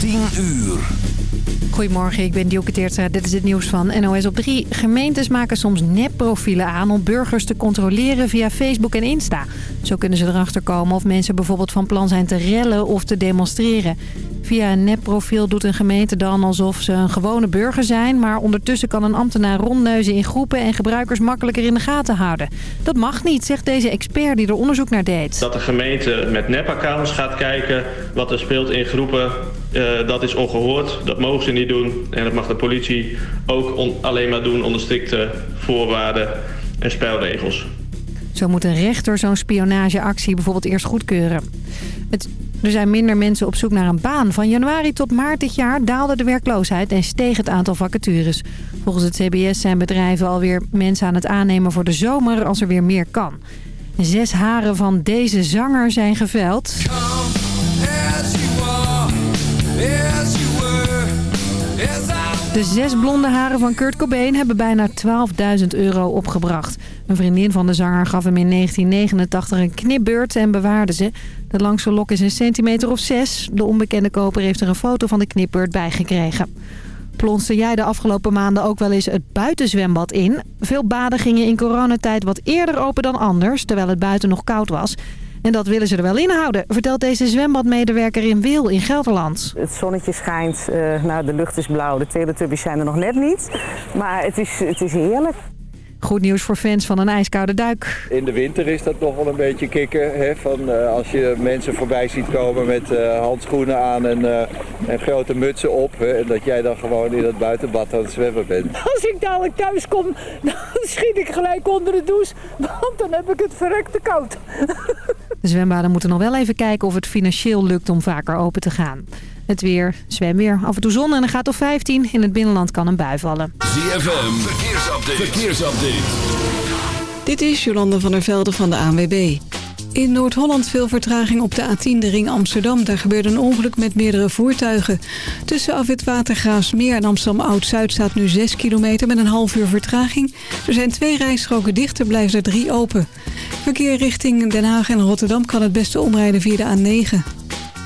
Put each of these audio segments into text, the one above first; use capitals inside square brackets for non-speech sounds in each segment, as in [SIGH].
10 uur. Goedemorgen, ik ben Dielke Teertstra. Dit is het nieuws van NOS op 3. Gemeentes maken soms nepprofielen aan om burgers te controleren via Facebook en Insta. Zo kunnen ze erachter komen of mensen bijvoorbeeld van plan zijn te rellen of te demonstreren. Via een nepprofiel doet een gemeente dan alsof ze een gewone burger zijn... maar ondertussen kan een ambtenaar rondneuzen in groepen... en gebruikers makkelijker in de gaten houden. Dat mag niet, zegt deze expert die er onderzoek naar deed. Dat de gemeente met nepaccounts gaat kijken wat er speelt in groepen... Uh, dat is ongehoord, dat mogen ze niet doen. En dat mag de politie ook alleen maar doen onder strikte voorwaarden en spelregels. Zo moet een rechter zo'n spionageactie bijvoorbeeld eerst goedkeuren. Het er zijn minder mensen op zoek naar een baan. Van januari tot maart dit jaar daalde de werkloosheid en steeg het aantal vacatures. Volgens het CBS zijn bedrijven alweer mensen aan het aannemen voor de zomer als er weer meer kan. Zes haren van deze zanger zijn geveld. De zes blonde haren van Kurt Cobain hebben bijna 12.000 euro opgebracht. Een vriendin van de zanger gaf hem in 1989 een knipbeurt en bewaarde ze. De langste lok is een centimeter of zes. De onbekende koper heeft er een foto van de knipbeurt bijgekregen. Plonste jij de afgelopen maanden ook wel eens het buitenzwembad in? Veel baden gingen in coronatijd wat eerder open dan anders, terwijl het buiten nog koud was. En dat willen ze er wel inhouden, vertelt deze zwembadmedewerker in Wil in Gelderland. Het zonnetje schijnt, uh, nou, de lucht is blauw, de teletubbies zijn er nog net niet. Maar het is, het is heerlijk. Goed nieuws voor fans van een ijskoude duik. In de winter is dat nog wel een beetje kicken. Hè? Van, uh, als je mensen voorbij ziet komen met uh, handschoenen aan en, uh, en grote mutsen op. Hè? En dat jij dan gewoon in het buitenbad aan het zwemmen bent. [LAUGHS] Als ik dadelijk thuis kom, dan [LAUGHS] schiet ik gelijk onder de douche. Want dan heb ik het verrekte koud. [LAUGHS] De zwembaden moeten nog wel even kijken of het financieel lukt om vaker open te gaan. Het weer, zwemweer, af en toe zon en een gaat op 15. In het binnenland kan een bui vallen. ZFM, verkeersupdate. verkeersupdate. Dit is Jolande van der Velde van de ANWB. In Noord-Holland veel vertraging op de A10, de ring Amsterdam. Daar gebeurde een ongeluk met meerdere voertuigen. Tussen Afwit Watergraafsmeer en Amsterdam Oud-Zuid staat nu 6 kilometer met een half uur vertraging. Er zijn twee rijstroken dicht, er blijven er drie open. Verkeer richting Den Haag en Rotterdam kan het beste omrijden via de A9.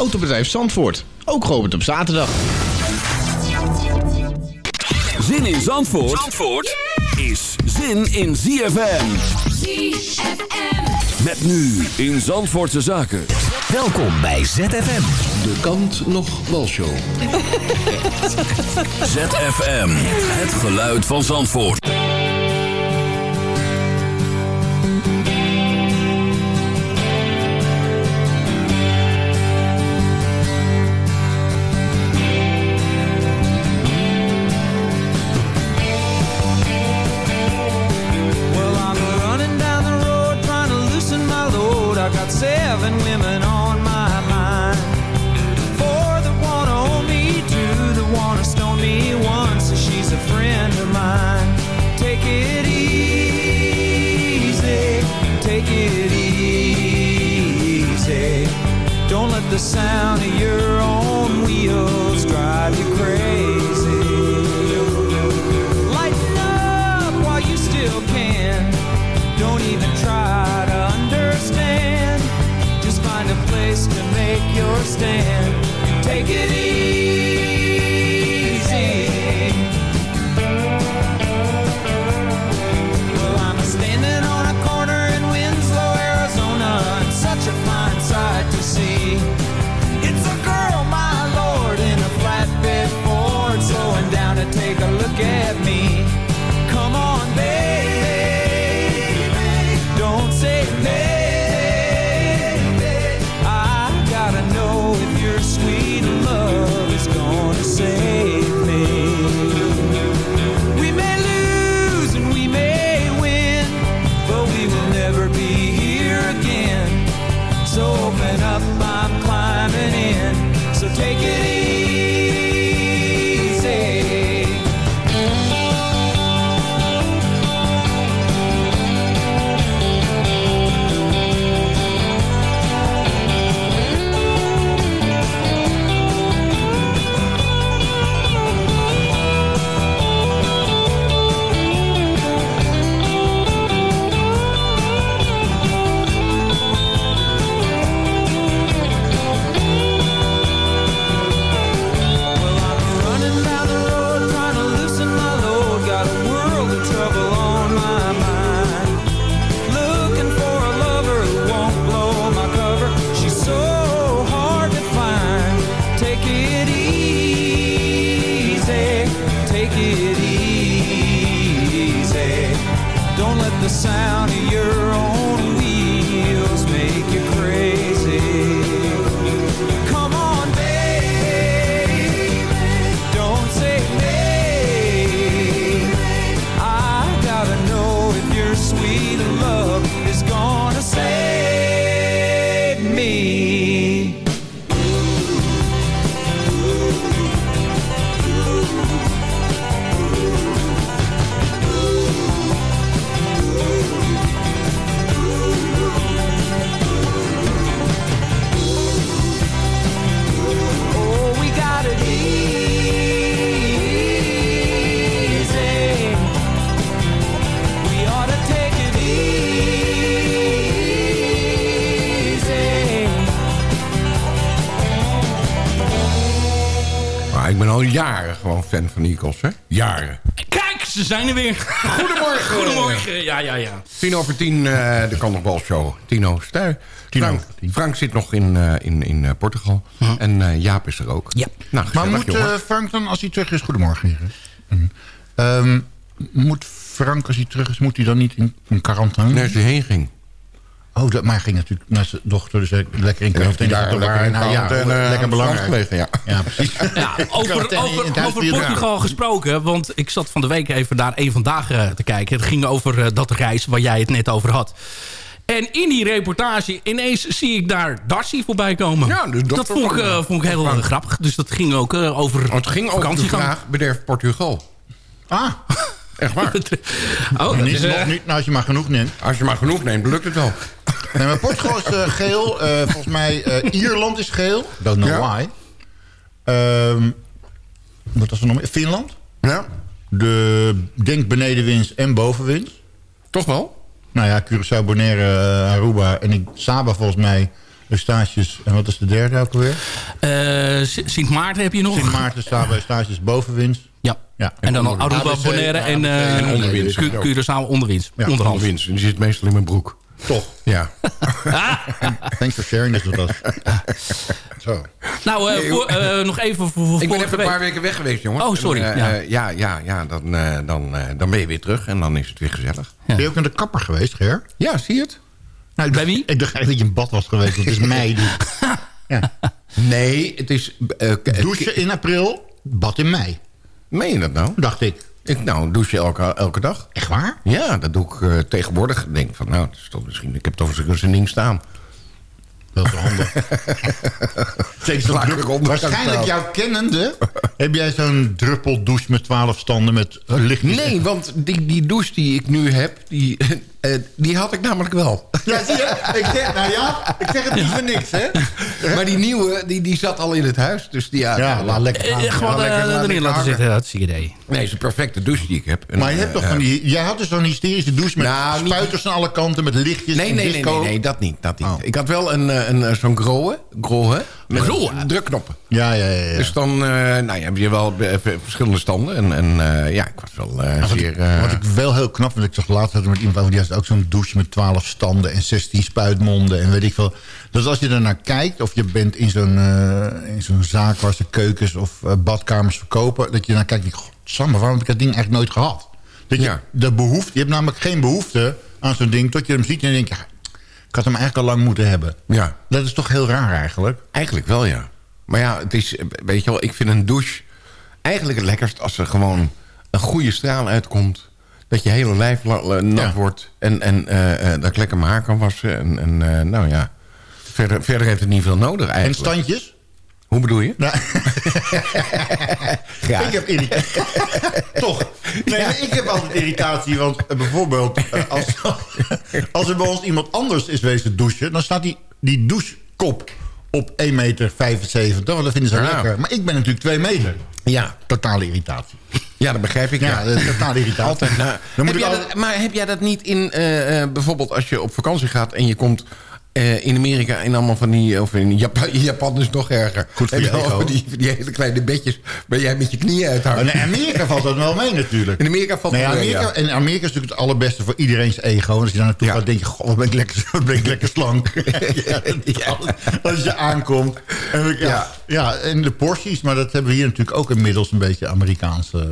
Autobedrijf Zandvoort, ook geopend op zaterdag. Zin in Zandvoort, Zandvoort is zin in ZFM. ZFM. Met nu in Zandvoortse Zaken. Welkom bij ZFM. De kant nog walshow. [LAUGHS] ZFM, het geluid van Zandvoort. Van Eagles, hè? Jaren. Kijk, ze zijn er weer. Goedemorgen. [LAUGHS] Goedemorgen. Ja, ja, ja. Tien over tien, eh de Kan nog Bal Show. Tino Stuy. Frank, Frank zit nog in, eh, in, in eh, Portugal. En eh, Jaap is er ook. Ja. Nou, Maar moet Frank dan, als hij terug is... Goedemorgen. Ehm, moet Frank, als hij terug is, moet hij dan niet in, in quarantaine? Nee, als hij heen ging. Oh, dat, maar hij ging natuurlijk naar zijn dochter, dus hij- lekker in quarantaine. daar, Lekker daar in- in ja, quarantaine, lekker belangrijk. gelegen, ja. Ja, precies. [LAUGHS] Ja, [LAUGHS] over, over, Portugal gesproken, want ik zat van de week even daar één vandaag eh, te kijken. Het ging over eh, dat reis waar jij het net over had. En in die reportage ineens zie ik daar Darcy voorbij komen. Ja, de dochter dat vond ik, van, eh, eh, vond ik heel Frank. eh, grappig. Dus dat ging ook eh, over Het ging over de vraag, bederft Portugal? Ah, Echt waar. [LAUGHS] Oh, niet, is, eh, nog niet, nou, als je maar genoeg neemt. Als je maar genoeg neemt, lukt het wel. Nee, maar Portugal is eh, geel. Eh, volgens mij eh, Ierland is geel. Don't know Ja. why. Ehm, wat was er nog meer? Finland. Ja, De, denk benedenwinst en bovenwinst. toch wel? Nou ja, Curaçao, Bonaire, Aruba en ik, Saba volgens mij. Eustachius. En wat is de derde ook alweer? eh, Sint Maarten heb je nog. Sint Maarten, Saba, Eustachius, bovenwinst. Ja. Ja. En dan al Aruba, ABC, Bonaire en, eh, en onderwinst. Cu- Curaçao onderwinst. Ja, onderhand. Onderwinst. Die zit meestal in mijn broek. Toch. Ja. Thanks for sharing this with us. Zo. Nou, eh, voor, eh, nog even voor, voor Ik ben even een paar weken weg geweest, jongens. Oh, sorry, En, eh, ja. ja, ja, ja dan, eh, dan, eh, dan ben je weer terug en dan is het weer gezellig. Ben je ook naar de kapper geweest, Ger? Ja, zie je het? Nou, ik Bij dacht- wie? Ik dacht eigenlijk dat je in bad was geweest. want Het is mei. Dus. [LAUGHS] Ja. Nee, het is... Douchen in april, bad in mei. Meen je dat nou? Dacht ik. Ik, nou, douche je elke, elke dag. Echt waar? Ja, dat doe ik eh, tegenwoordig. Ik denk van, nou, het is toch misschien, ik heb toch eens een ding staan. Dat is handig. [LAUGHS] Druppel- Waarschijnlijk jouw kennende... heb jij zo'n druppeldouche met 12 standen met lichtjes. Nee, want die, die douche die ik nu heb, die, eh, die had ik namelijk wel. Ja, zie je? Ik zeg, nou ja, ik zeg het niet voor niks, hè? Maar die nieuwe, die, die zat al in het huis. Dus die, ja, Ja, laat lekker gaan. Eh, gewoon Ja, lekker, eh, laat erin laten zitten. Dat is het idee. Nee, het is een perfecte douche die ik heb. En, Maar je hebt eh, toch eh, van die... Jij had dus zo'n hysterische douche met Nou, niet- spuiters aan alle kanten... met lichtjes Nee, en nee, nee, disco. nee, nee, dat niet. Dat niet. Oh. Ik had wel een, eh, een, eh, zo'n grohe, grohe met Grohe? drukknoppen. Ja, ja, ja. ja. Dus dan eh, nou, ja, heb je wel eh, verschillende standen. En, en eh, ja, ik was wel eh, Wat zeer... ik, wat ik wel heel knap vind, ik zag laatst met iemand die had ook zo'n douche met 12 standen en 16 spuitmonden en weet ik veel. Dus als je er naar kijkt, of je bent in zo'n in zo'n zaak... waar ze keukens of badkamers verkopen... dat je naar kijkt godsamme, waarom heb ik dat ding eigenlijk nooit gehad? Dat je, Ja. de behoefte, je hebt namelijk geen behoefte aan zo'n ding... tot je hem ziet en denkt, ja, ik had hem eigenlijk al lang moeten hebben. ja, Dat is toch heel raar eigenlijk? eigenlijk wel, ja. Maar ja, het is, weet je wel, ik vind een douche eigenlijk het lekkerst... als er gewoon een goede straal uitkomt. Dat je hele lijf nat Ja. wordt. En, en eh, dat ik lekker mijn haar kan wassen. En, en eh, nou ja, verder, verder heeft het niet veel nodig En eigenlijk. standjes? Hoe bedoel je? Nou. [LAUGHS] Ik heb irritatie. [LAUGHS] Toch? Nee, ik heb altijd irritatie. Want eh, bijvoorbeeld, eh, als, [LAUGHS] als er bij ons iemand anders is wezen douchen... dan staat die, die douchekop op 1,75 meter. Want dat vinden ze Ja. lekker. Maar ik ben natuurlijk 2 meter. Ja. Totale irritatie. Ja, dat begrijp ik. Ja, totale irritatie. Altijd. Nou, heb jij dat, maar heb jij dat niet in, eh, bijvoorbeeld als je op vakantie gaat en je komt eh, in Amerika en allemaal van die... Of in Japan, Japan is het nog erger. Goed voor je ego. [LAUGHS] Die, die hele kleine bedjes waar jij met je knieën uithangt. Oh, in Amerika valt dat wel mee natuurlijk. In Amerika valt Nee, het mee, Amerika, ja. En Amerika is natuurlijk het allerbeste voor iedereen's ego. En als je daar naartoe gaat, denk je... God, wat ben ik lekker, [LAUGHS] ben ik lekker slank. [LAUGHS] ja, Als je aankomt. En, ik- ja, ja. en de porties. Maar dat hebben we hier natuurlijk ook inmiddels een beetje Amerikaanse...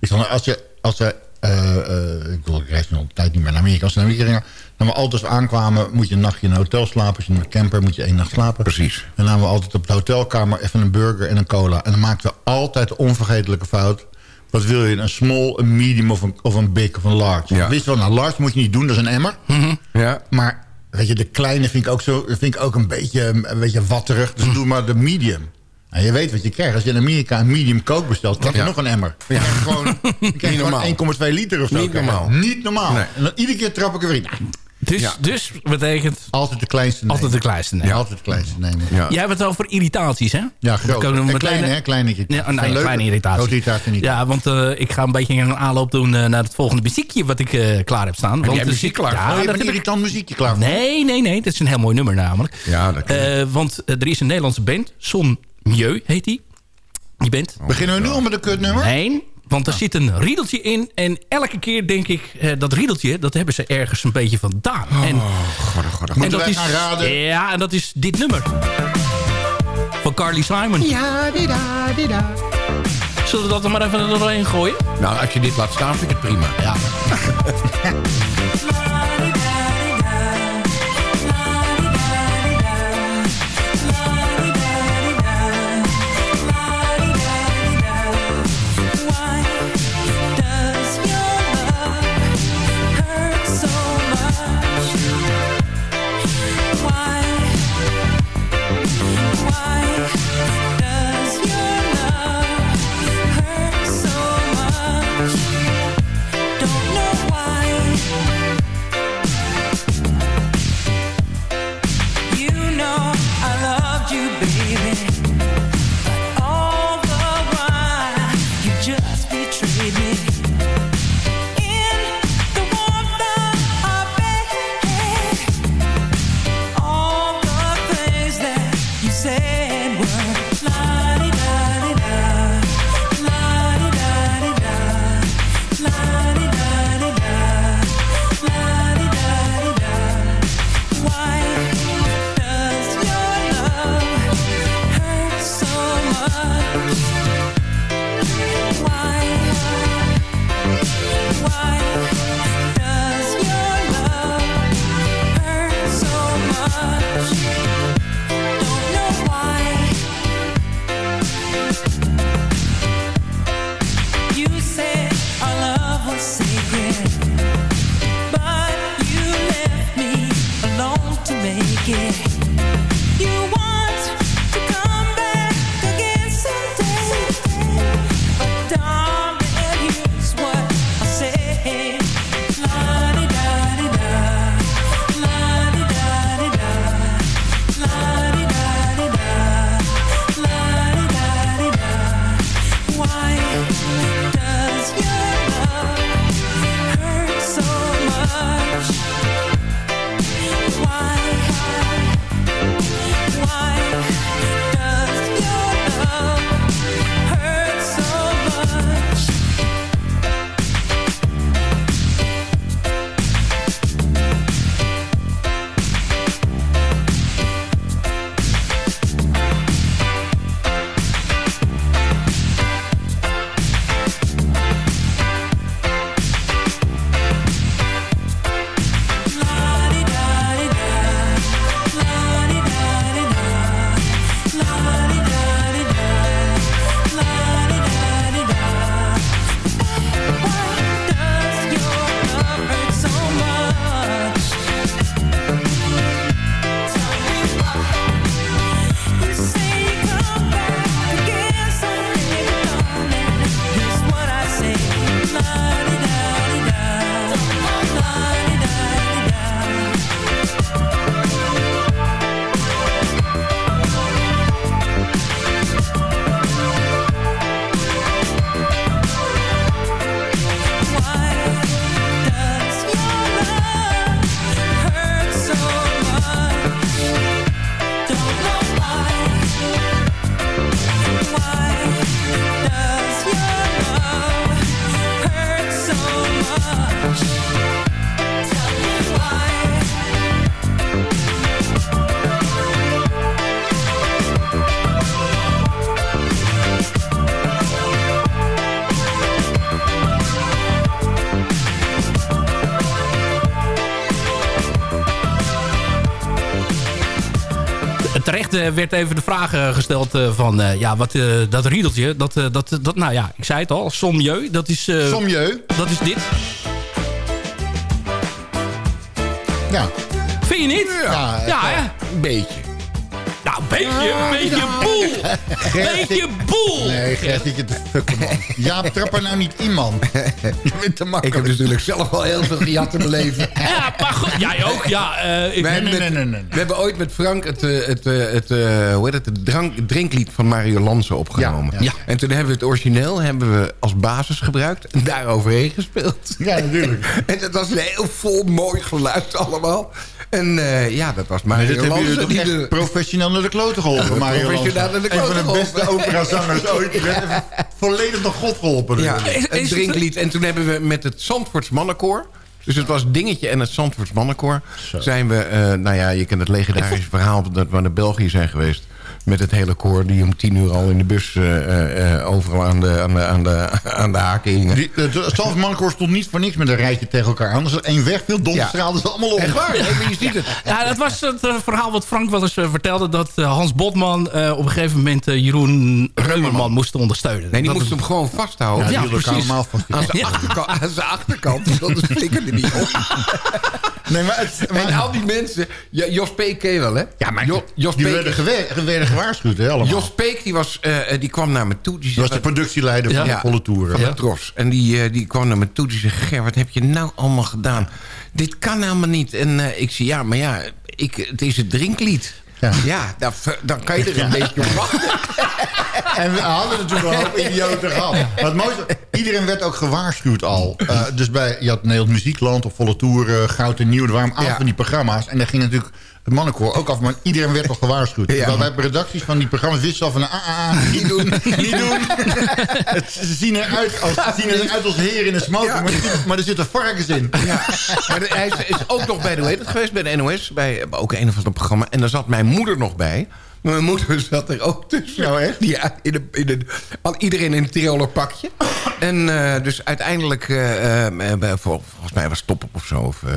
Ik zal, als je... Als je eh, eh, ik bedoel, ik reis al een tijd niet meer naar Amerika. Als we naar Amerika dan we altijd aankwamen... moet je een nachtje in een hotel slapen. Als je in een camper moet je één nacht slapen. Precies. En dan namen we altijd op de hotelkamer even een burger en een cola. En dan maakten we altijd de onvergetelijke fout. Wat wil je? Een small, een medium of een, of een big of een large? Ja. Wist wel, nou large moet je niet doen, dat is een emmer. Ja. Maar weet je, de kleine vind ik ook, zo, vind ik ook een, beetje, een beetje watterig. Dus doe maar de medium. En je weet wat je krijgt. Als je in Amerika een medium coke bestelt, krijg je Ja. nog een emmer. Krijg je gewoon, krijg je [LAUGHS] gewoon 1,2 liter of zo. Niet normaal. Niet normaal. Nee. En dan iedere keer trap ik er weer in. Dus, Ja. dus betekent Altijd de kleinste nemen. altijd de kleinste. Nee. Ja, altijd de kleinste nemen. Ja. Jij hebt het over irritaties, hè? Ja, groot. kunnen we En meteen- kleine, hè? Kleine irritaties. Ja, nee, Zijn leuke. kleine irritaties. Grote irritatie niet. Ja, want eh, ik ga een beetje een aanloop doen eh, naar het volgende muziekje wat ik eh, klaar heb staan. want jij muziek klaar? Ja, Oh, je dat hebt een heb ik- irritant muziekje klaar voor? Nee, nee, nee. Dat is een heel mooi nummer namelijk. Ja, dat. Eh, want er is een Nederlandse band. Son Mieu heet die. Die band. Beginnen we nu al met een kutnummer? Nee, want er zit een riedeltje in. En elke keer denk ik, eh, dat riedeltje, dat hebben ze ergens een beetje vandaan. en, God, god, god. en Moeten dat wij is, gaan raden? Ja, en dat is dit nummer. Van Carly Simon. Ja, die da, die da. Zullen we dat er maar even er doorheen gooien? Nou, als je dit laat staan, vind ik het prima. Ja. [LAUGHS] [LAUGHS] werd even de vraag eh, gesteld eh, van... eh, ja, wat, eh, dat riedeltje, dat, eh, dat, dat... Nou ja, ik zei het al, sommieu. Dat is... eh, Sommieu? Dat is dit. Ja. Vind je niet? Ja, ja hè? Een beetje. Nou, een beetje, een beetje boel. [LAUGHS] Beetje boel. Nee, Gert, je te fucken, man. Ja, trap er nou niet iemand. [LAUGHS] Je bent te Ik heb natuurlijk zelf al heel veel gejat te beleven. Ja, goed, jij ook, ja. eh, ik, We hebben, nee, met- nee, nee, nee. we hebben ooit met Frank het, eh, het, eh, het, eh, hoe heet het, het drank, drinklied van Mario Lanza opgenomen. Ja, ja. En toen hebben we het origineel hebben we als basis gebruikt en daar overheen gespeeld. Ja, natuurlijk. [LAUGHS] En dat was een heel vol mooi geluid allemaal. En eh, ja, dat was Maar Mario die echt de- professioneel naar de kloten geholpen, Mario professioneel naar de Een van de beste operazangers [LAUGHS] ooit. Volledig naar God geholpen. Ja, een drinklied. En toen hebben we met het Zandvoorts Mannenkoor... Dus het was Dingetje en het Zandvoorts Mannenkoor... zijn we, eh, nou ja, je kent het legendarische verhaal... dat we naar België zijn geweest met het hele koor... die om tien uur al in de bus eh, eh, eh, overal aan de, aan de, aan de, [LAUGHS] aan de haken hingen. Die, Mannenkoor stond niet voor niks met een rijtje tegen elkaar aan. Als er één weg viel, donderstraalden ze allemaal om. Echt waar? [LAUGHS] Nee, maar je ziet het. Ja, dat was het verhaal wat Frank wel eens vertelde... dat Hans Botman eh, op een gegeven moment Jeroen Reumerman moest ondersteunen. Nee, die Dat moest hem gewoon vasthouden. Ja, precies. Aan zijn achterkant, aan zijn achterkant dus dat flikkerde niet op. [LAUGHS] Nee, maar, het, maar En al die mensen... Ja, Jos ken je wel, hè? ja, maar Jo- Jos die werden, werden gewaarschuwd, hè, allemaal. Jos Peek die, was, eh, die kwam naar me toe. Die Die was de zei, productieleider van Ja. de volle toeren. van de Tros. En die, eh, die kwam naar me toe. Die zei, Ger, wat heb je nou allemaal gedaan? Dit kan helemaal niet. En eh, ik zei, ja, maar ja, ik, het is het drinklied. Ja. Ja, dan, dan kan je er een beetje op wachten. [LAUGHS] En we hadden natuurlijk een hoop idioten gehad. Maar het mooiste, iedereen werd ook gewaarschuwd al. Eh, dus bij, je had Nederland Muziekland of Volle Tour, eh, Goud en Nieuw. Er waren een Ja. van die programma's. En daar ging natuurlijk het mannenkoor ook af. Maar iedereen werd al gewaarschuwd. [LAUGHS] Ja. Terwijl bij redacties van die programma's wisten al van... Ah, ah, ah, niet doen, niet doen. [LAUGHS] Het, ze zien eruit als, ze zien eruit als heer in een smoking. Ja. Maar, er maar er zitten varkens in. Ja. Maar de- hij is, is ook nog bij de, hoe heet het geweest, bij de NOS. Bij ook een of ander programma. En daar zat mijn moeder nog bij. Maar mijn moeder zat er ook tussen. Nou, echt? Ja, in de, in de, al, iedereen in een Tiroler pakje. En eh, dus uiteindelijk... vol- volgens mij was het top of zo. Of, eh,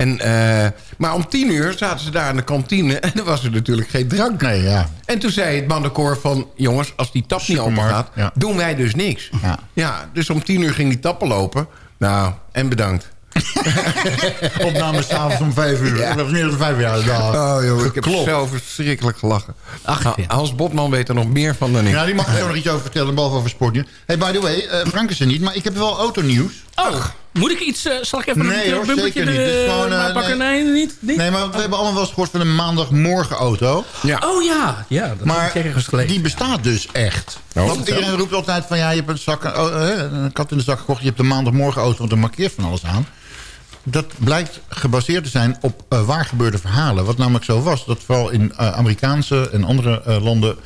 en, eh, maar om tien uur zaten ze daar in de kantine. En er was er natuurlijk geen drank. Nee, ja. En toen zei het mannenkoor van... jongens, als die tap niet open gaat... ja. doen wij dus niks. Ja. Ja, dus om tien uur ging die tappen lopen. Nou, en bedankt. [LAUGHS] Opname s'avonds om vijf uur. Ja. Dat was meer dan vijf jaar. dag. Oh joh, ik heb zo verschrikkelijk gelachen. Ach, Nou, ja. Hans Botman weet er nog meer van dan ik. Ja, die mag er zo nog iets over vertellen, behalve over sportje. Hey, by the way, eh, Frank is er niet, maar ik heb wel autonieuws. Oh, moet ik iets... eh, zal ik even Nee, een hoor, bumpertje zeker niet. Gewoon, eh, maar pakken? Nee, niet? niet? Nee, maar we hebben allemaal wel eens gehoord van een maandagmorgen auto. Ja. Oh ja, ja dat heb Maar ik ergens gelezen. die bestaat dus echt. Want iedereen roept altijd van ja, je hebt een, zak, oh, eh, een kat in de zak gekocht. Je hebt een maandagmorgen auto, want er markeert van alles aan. Dat blijkt gebaseerd te zijn op eh, waar gebeurde verhalen. Wat namelijk zo was, dat vooral in eh, Amerikaanse en andere eh, landen...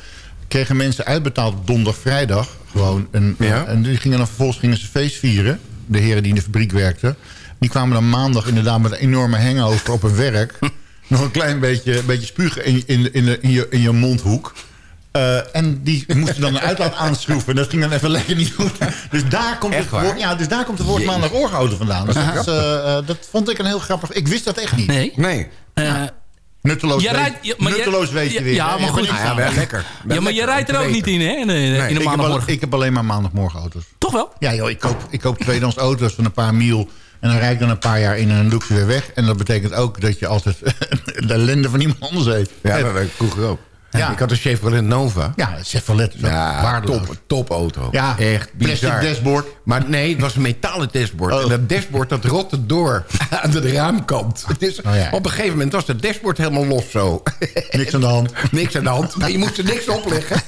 kregen mensen uitbetaald donderdag, vrijdag gewoon. En, eh, Ja. en die gingen dan vervolgens gingen ze feest vieren. De heren die in de fabriek werkten. Die kwamen dan maandag inderdaad met een enorme hangover op hun werk. [LAUGHS] Nog een klein beetje, beetje spugen in, in, in, de- in, je, in je mondhoek. Eh, en die moesten dan een uitlaat aanschroeven. Dat ging dan even lekker niet goed. Dus daar komt, Echt het woord, ja, dus daar komt het woord Jezus. maandag oorgehouden vandaan. Dus dat, is, eh, eh, dat vond ik een heel grappig... Ik wist dat echt niet. Nee. Nee. Eh, Nutteloos, rijdt- ja, maar nutteloos weet je weer. ja, maar Je goed. ja, wel lekker. ja, maar je rijdt er ook niet in, hè? In de, in de ik ik, heb al- ik heb alleen maar maandagmorgen auto's. Toch wel? Ja, joh, ik koop, ik koop tweedehands auto's van een paar mil... en dan rijd ik dan een paar jaar in en dan doe ik ze weer weg. En dat betekent ook dat je altijd [LAUGHS] de ellende van iemand anders heeft. Ja, dat weet ik vroeger ook. Ja. Ik had een Chevrolet Nova. ja Chevrolet Ja, top, top auto. Ja, Echt plastic bizar. dashboard. Maar nee, het was een metalen dashboard. Oh. En dat dashboard dat rotte door [LAUGHS] aan de raamkant. Dus Oh ja. op een gegeven moment was het dashboard helemaal los zo. [LAUGHS] Niks aan de hand. [LAUGHS] niks aan de hand. Maar je moest er niks opleggen.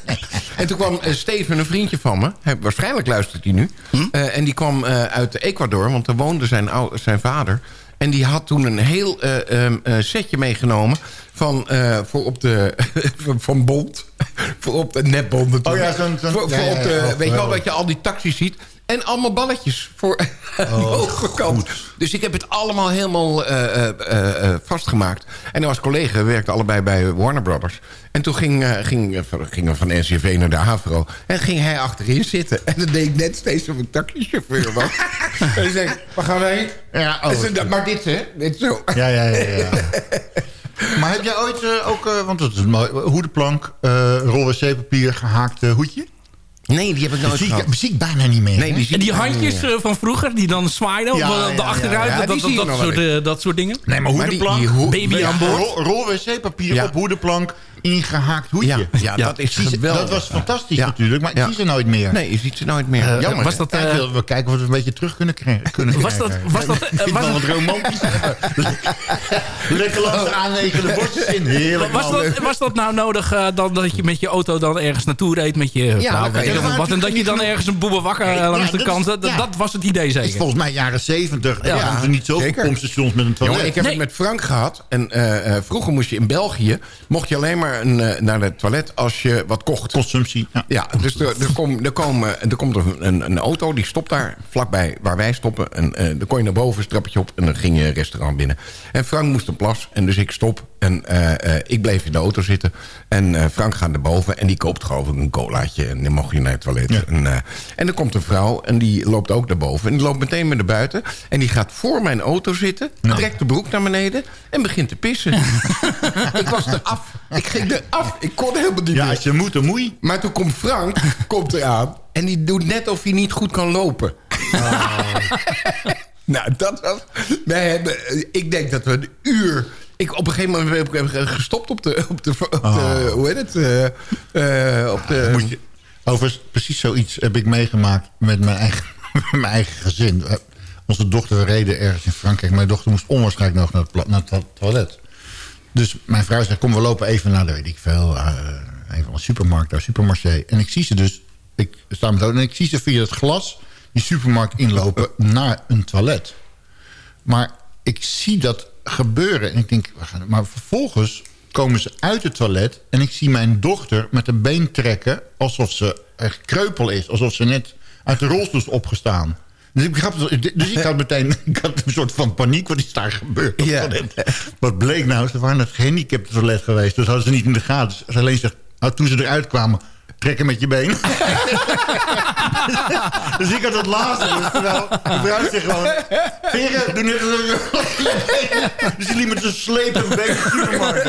En toen kwam eh, Steven, een vriendje van me. Hij, waarschijnlijk luistert hij nu. Hm? Eh, en die kwam eh, uit Ecuador, want daar woonde zijn, zijn vader. En die had toen een heel eh, ehm, eh, setje meegenomen... Van, eh, voor op de, [LAUGHS] van- Bond. [LAUGHS] voor op de netbond natuurlijk. Oh ja, zo'n- voor, ja, voor ja, op de, ja, weet je wel, geweldig. dat je al die taxis ziet. En allemaal balletjes voor [LAUGHS] Oh, overkant. Dus ik heb het allemaal helemaal eh, eh, eh, vastgemaakt. En was collega, we werkten allebei bij Warner Brothers. En toen ging, eh, ging, eh, gingen we van NCV naar de Avro. En ging hij achterin zitten. En dan deed ik net steeds of ik taxichauffeur was. en zei waar gaan wij heen? Ja, oh, maar dit, hè? Dit zo. Ja, ja, ja. ja. [LAUGHS] Maar heb jij ooit eh, ook, eh, want dat is mooi, hoedenplank, uh, rol wc-papier, gehaakt uh, hoedje? Nee, die heb ik nooit gehad. Ik, zie ik bijna niet meer. Nee, die, en die handjes van vroeger, die dan zwaaiden ja, op de achteruit, ja, ja, dat, dat, dat, soort, uh, dat soort dingen. Nee, maar hoedenplank, die, die ho baby aan boord. Rol, rol wc-papier op hoedenplank, ingehaakt hoedje. Ja, ja, ja, dat is geweldig. Dat was fantastisch natuurlijk, maar ik zie ze nooit meer. Nee, je ziet ze nooit meer. Uh, Jammer. Was dat, uh, wil, we kijken of we het een beetje terug kunnen, krijgen. Kunnen [LAUGHS] was dat, was dat, ik vind was het wel wat romantisch. [LAUGHS] Lekker langs de aanlegende borstjes in. Heerlijk. Was dat, was dat nou nodig uh, dan dat je met je auto dan ergens naartoe reed met je ja, vrouw? Weet je wat, en dat je dan ergens een boebe wakker langs ja, de kant... Dat, dat was het idee zeker? is volgens mij jaren zeventig. Er waren er niet zoveel pompstations met een toilet. Ik heb het met Frank gehad. En vroeger moest je in België... mocht je alleen maar een, naar het toilet als je wat kocht. Consumptie. Ja, ja dus er, er, kom, er, komen, er komt een, een, auto, die stopt daar vlakbij waar wij stoppen. En uh, dan kon je naar boven, een trappetje op en dan ging je een restaurant binnen. En Frank moest een plas en dus ik stop. En uh, uh, ik bleef in de auto zitten. En Frank gaat naar boven en die koopt gewoon een colaatje. En dan mocht je naar het toilet. Ja. En, en er komt een vrouw en die loopt ook naar boven. En die loopt meteen weer naar buiten. En die gaat voor mijn auto zitten. Trekt de broek naar beneden en begint te pissen. [LAUGHS] ik was er af. Ik ging er af. Ik kon helemaal niet ja, meer. als je moet, je. Maar toen komt Frank [LAUGHS] komt eraan. En die doet net of hij niet goed kan lopen. Oh. [LAUGHS] nou, dat was... Wij hebben, ik denk dat we een uur... Ik op een gegeven moment heb ik gestopt op de... Op de, op Oh. de hoe heet het? Uh, uh, op de, moet je, overigens, precies zoiets heb ik meegemaakt met mijn eigen, [LAUGHS] mijn eigen gezin. Onze dochter reden ergens in Frankrijk. Mijn dochter moest onwaarschijnlijk nog naar het, naar het toilet. Dus mijn vrouw zegt, kom we lopen even naar de, weet ik veel... Uh, een van de supermarkt daar, supermarché. En ik zie ze dus, ik sta met en ik zie ze via het glas die supermarkt inlopen [LAUGHS] naar een toilet. Maar ik zie dat gebeuren en ik denk, we gaan, maar vervolgens komen ze uit het toilet en ik zie mijn dochter met een been trekken alsof ze echt kreupel is, alsof ze net uit de rolstoel is opgestaan. Dus ik, dus ik [LAUGHS] had meteen ik had een soort van paniek. Wat is daar gebeurd? Ja. Wat bleek nou? Ze waren het gehandicapte toilet geweest. Dus hadden ze niet in de gaten. Ze alleen zegt, nou, toen ze eruit kwamen... trekken met je been. [LAUGHS] dus ik had het laatste. Dus terwijl de vrouw zegt gewoon... Veren, doe net. Dus die liep met zijn slepen been de supermarkt.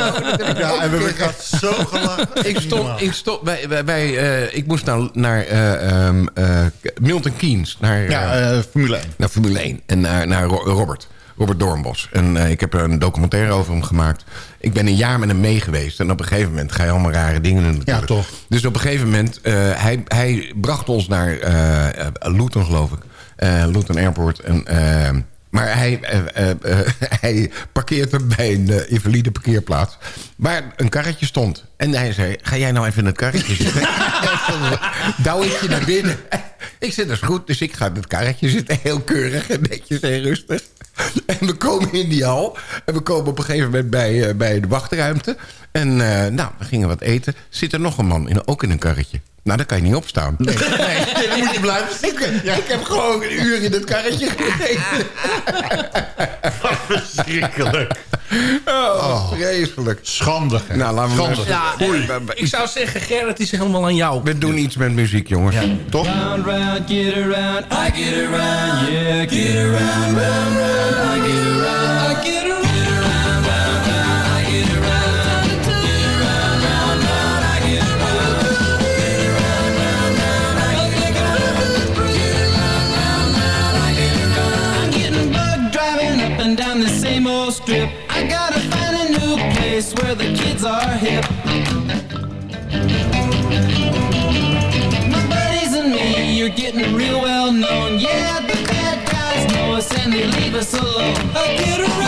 Ja, en we hebben zo gelachen. Ik, stond, ik, stond, bij, bij, uh, ik moest naar, naar uh, uh, Milton Keynes. Naar, ja, Formule 1. Naar Formule 1. En naar, naar Robert. Robert Doornbos. En uh, ik heb er een documentaire over hem gemaakt. Ik ben een jaar met hem mee geweest. En op een gegeven moment ga je allemaal rare dingen doen natuurlijk. Ja, toch. Dus op een gegeven moment... Uh, hij, hij bracht ons naar uh, Luton, geloof ik. Luton Airport. En, maar hij, [LAUGHS] hij parkeert hem bij een invalide parkeerplaats. Waar een karretje stond. En hij zei, ga jij nou even in het karretje zitten? Douw ik je naar binnen. Ik dat is goed. Dus ik ga in het karretje zitten. Heel keurig en netjes en rustig. En we komen in die hal. En we komen op een gegeven moment bij, uh, bij de wachtruimte. En uh, nou, we gingen wat eten. Zit er nog een man, in, ook in een karretje. Nou, daar kan je niet opstaan. Nee, nee [LAUGHS] dan moet je blijven zitten. Ja. Ik heb gewoon een uur in het karretje [LAUGHS] gezeten. Verschrikkelijk. Oh, oh, vreselijk. Schandig. Nou, laten we Schandig. Ja, ik zou zeggen, Gerrit is helemaal aan jou. We doen iets met muziek, jongens. Ja. Toch? Round, round, get around, I get around, yeah, get around, round, round, I get around, My buddies and me, you're getting real well known. Yeah, the bad guys know us and they leave us alone. I get around,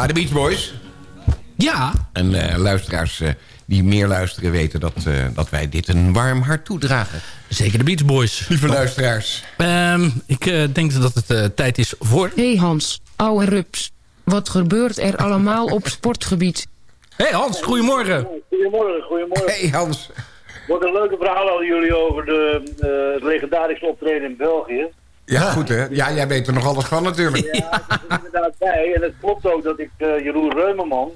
Ja, de Beach Boys. Ja. En eh, luisteraars eh, die meer luisteren weten dat, eh, dat wij dit een warm hart toedragen. Zeker de Beach Boys. Lieve luisteraars. Ehm, ik eh, denk dat het eh, tijd is voor... Hey Hans, ouwe rups. Wat gebeurt er allemaal op sportgebied? Hey Hans, goedemorgen. Goedemorgen, goedemorgen. Hey Hans. Wat een leuke verhaal hadden jullie over de, eh, het legendarische optreden in België. Ja, goed hè. Ja, jij weet er nog alles van natuurlijk. Ja, dat is inderdaad bij. En het klopt ook dat ik eh, Jeroen Reumerman,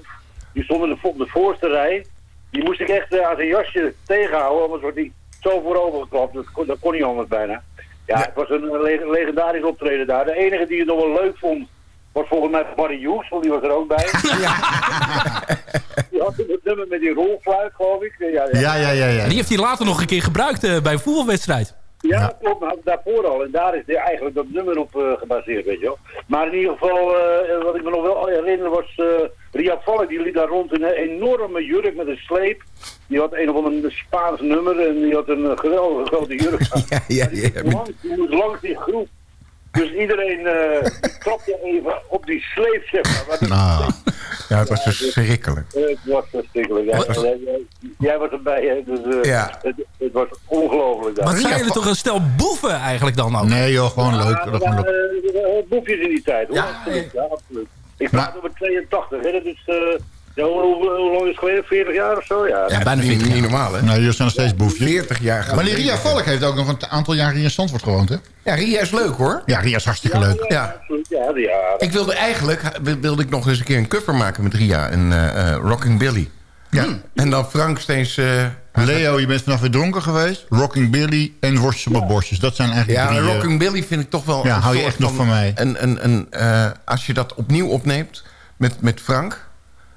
die stond in de, vo- de voorste rij, die moest ik echt eh, aan zijn jasje tegenhouden, anders wordt hij zo voorover geklapt. Dat, kon- dat kon niet anders bijna. Ja, het was een le- legendarisch optreden daar. De enige die het nog wel leuk vond, was volgens mij Barry Hughes, want die was er ook bij. [LAUGHS] [LAUGHS] die had het nummer met die rolfluit, geloof ik. Ja, Ja, ja, ja. ja. Die heeft hij later nog een keer gebruikt eh, bij een voetbalwedstrijd. Ja, klopt. Maar daarvoor al. En daar is de- eigenlijk dat nummer op eh, gebaseerd, weet je wel. Maar in ieder geval, eh, wat ik me nog wel herinner was... eh Ria Valk, die liep daar rond in een enorme jurk met een sleep. Die had een of ander Spaans nummer en die had een eh, geweldige grote jurk aan. [LAUGHS] Ja, ja, ja. Langs, die moest langs die groep. Dus iedereen eh [LAUGHS] trapte even op die sleep, zeg maar. Nou, ja, het was verschrikkelijk. Het was verschrikkelijk. Ja. Jij- was erbij, hè? Dus, eh, Ja. het, het was ongelooflijk. Wat zijn jullie toch een stel boeven eigenlijk dan ook? Nee joh, gewoon leuk. Ja, gewoon leuk. eh, boefjes in die tijd, hoor. Ja, absoluut. Ja, absoluut. Ik praat over 82, hè. Dat is, eh, hoe, hoe, hoe lang is het geleden? 40 jaar of zo? Ja. Ja, bijna niet, niet normaal hè. Nou, jullie zijn nog steeds boefjes. 40 jaar Maar geleden. die Ria Valk heeft ook nog een aantal jaar hier in Zandvoort gewoond, hè? Ja, Ria is leuk hoor. Ja, Ria is hartstikke leuk. Ja. Ja, ja. Ik wilde eigenlijk wilde ik nog eens een keer een cover maken met Ria en eh, eh, Rocking Billy. Ja. En dan Frank steeds... eh, Leo, je bent vanaf weer dronken geweest. Rocking Billy en worstjes op borstjes. Dat zijn eigenlijk ja, drie... maar Rocking Billy vind ik toch wel... Ja, hou je echt nog van mij. Een, een, eh, als je dat opnieuw opneemt met, met Frank...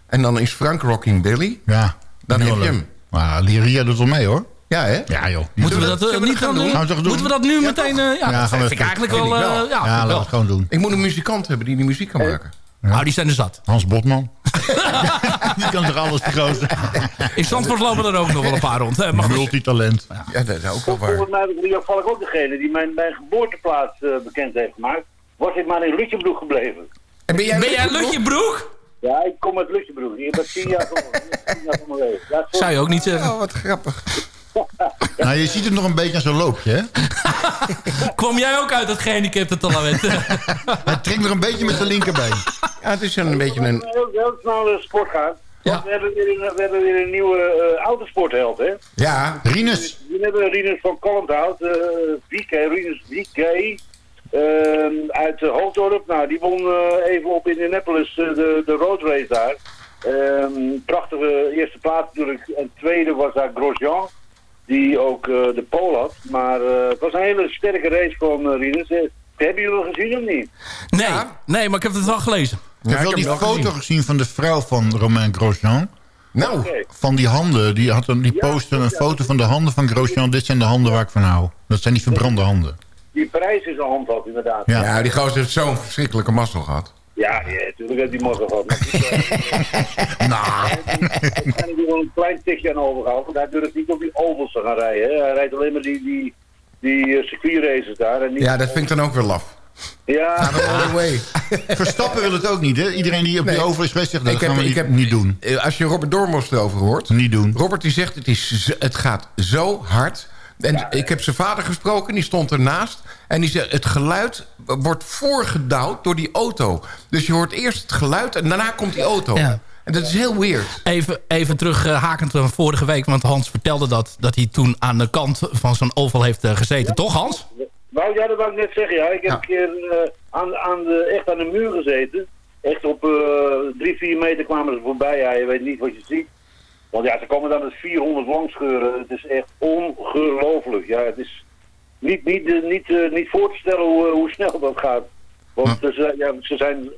en dan is Frank Rocking Billy... Ja, Dan heb je hem. Maar Ria doet wel mee, hoor. Ja, hè? Ja, joh. Moeten we dat eh, niet gaan gaan doen? Moeten we dat nu meteen... eh, ja, Ja, dat gaan we vind ik eigenlijk wel... ik wel. eh, ja, ik wel. het gewoon doen. Ik moet een muzikant hebben die die muziek kan maken. Nou, die zijn er zat. Hans Botman. [LAUGHS] die kan toch alles te groot In Zandvoort lopen er ook nog wel een paar rond. hè, Maar goed. Multitalent. Ja, dat is ook wel waar. Volgens mij was Ria Valk ook degene die mijn, mijn geboorteplaats eh, bekend heeft gemaakt. Was ik maar in Lutjebroek gebleven. En ben jij, Ben jij Lutjebroek? Ja, ik kom uit Lutjebroek. Ik heb tien jaar sorry. Zou je ook niet zeggen. Oh, wat grappig. [LAUGHS] Nou, je ziet het nog een beetje aan zijn loopje, hè? [LAUGHS] Kwam jij ook uit het gehandicapte talent? [LAUGHS] Hij trekt nog een beetje met zijn linkerbeen. Ja, het is een beetje een... Heel, heel snel naar de sport gaan. Ja. We hebben weer een, we hebben weer een nieuwe eh, autosportheld, hè? Ja, Rinus. We hebben Rinus van Kalmthout, eh VK, Rinus VK, ehm, uit uh, Hoofddorp. Nou, die won eh, even op Indianapolis eh, de, de road race daar. Ehm, prachtige eerste plaats natuurlijk. En tweede was daar Grosjean, die ook eh, de pole had. Maar eh, het was een hele sterke race van eh, Rinus. Eh, hebben jullie hem gezien of niet? Nee, nee, maar ik heb het wel gelezen. Ik heb ik wel heb die wel foto gezien. gezien van de vrouw van Romain Grosjean. Nou. Van die handen. Die, had een, die Ja, postte een ja. foto van de handen van Grosjean. Dit zijn de handen waar ik van hou. Dat zijn die verbrande handen. Die prijs is een hand had, inderdaad. Ja. ja, die gozer heeft zo'n verschrikkelijke mazzel gehad. Ja, ja, natuurlijk heeft die mazzel gehad. Die, eh, Nou. Waarschijnlijk er wel een klein tikje aan overgehouden. Want hij durft niet op die ovals te gaan rijden. Hè. Hij rijdt alleen maar die, die, die eh, circuitraces daar. En niet Ja, dat vind ik dan ook weer laf. Ja, way. Verstappen wil het ook niet, hè? Iedereen die op die Nee. over is zegt dat Ik gaan heb- we ik niet, heb- niet doen. Eh, Als je Robert Dormos erover hoort... Niet doen. Robert die zegt, het, is, het gaat zo hard. En ik heb zijn vader gesproken, die stond ernaast. En die zei, het geluid wordt voorgedouwd door die auto. Dus je hoort eerst het geluid en daarna komt die auto. Ja. En dat is heel weird. Even, even terug eh, hakend van vorige week. Want Hans vertelde dat, dat hij toen aan de kant van zo'n oval heeft eh, gezeten. Toch Hans? wou jij dat wou ik net zeggen. Ja. Ik heb Ja. een keer eh, aan, aan de, echt aan de muur gezeten. Echt op eh, drie, vier meter kwamen ze voorbij. Ja, je weet niet wat je ziet. Want ja, ze komen dan met 400 langscheuren. Het is echt ongelooflijk. Ja, het is niet, niet, eh, niet, eh, niet voor te stellen hoe, eh, hoe snel dat gaat. Want ze, ja, ze, zijn,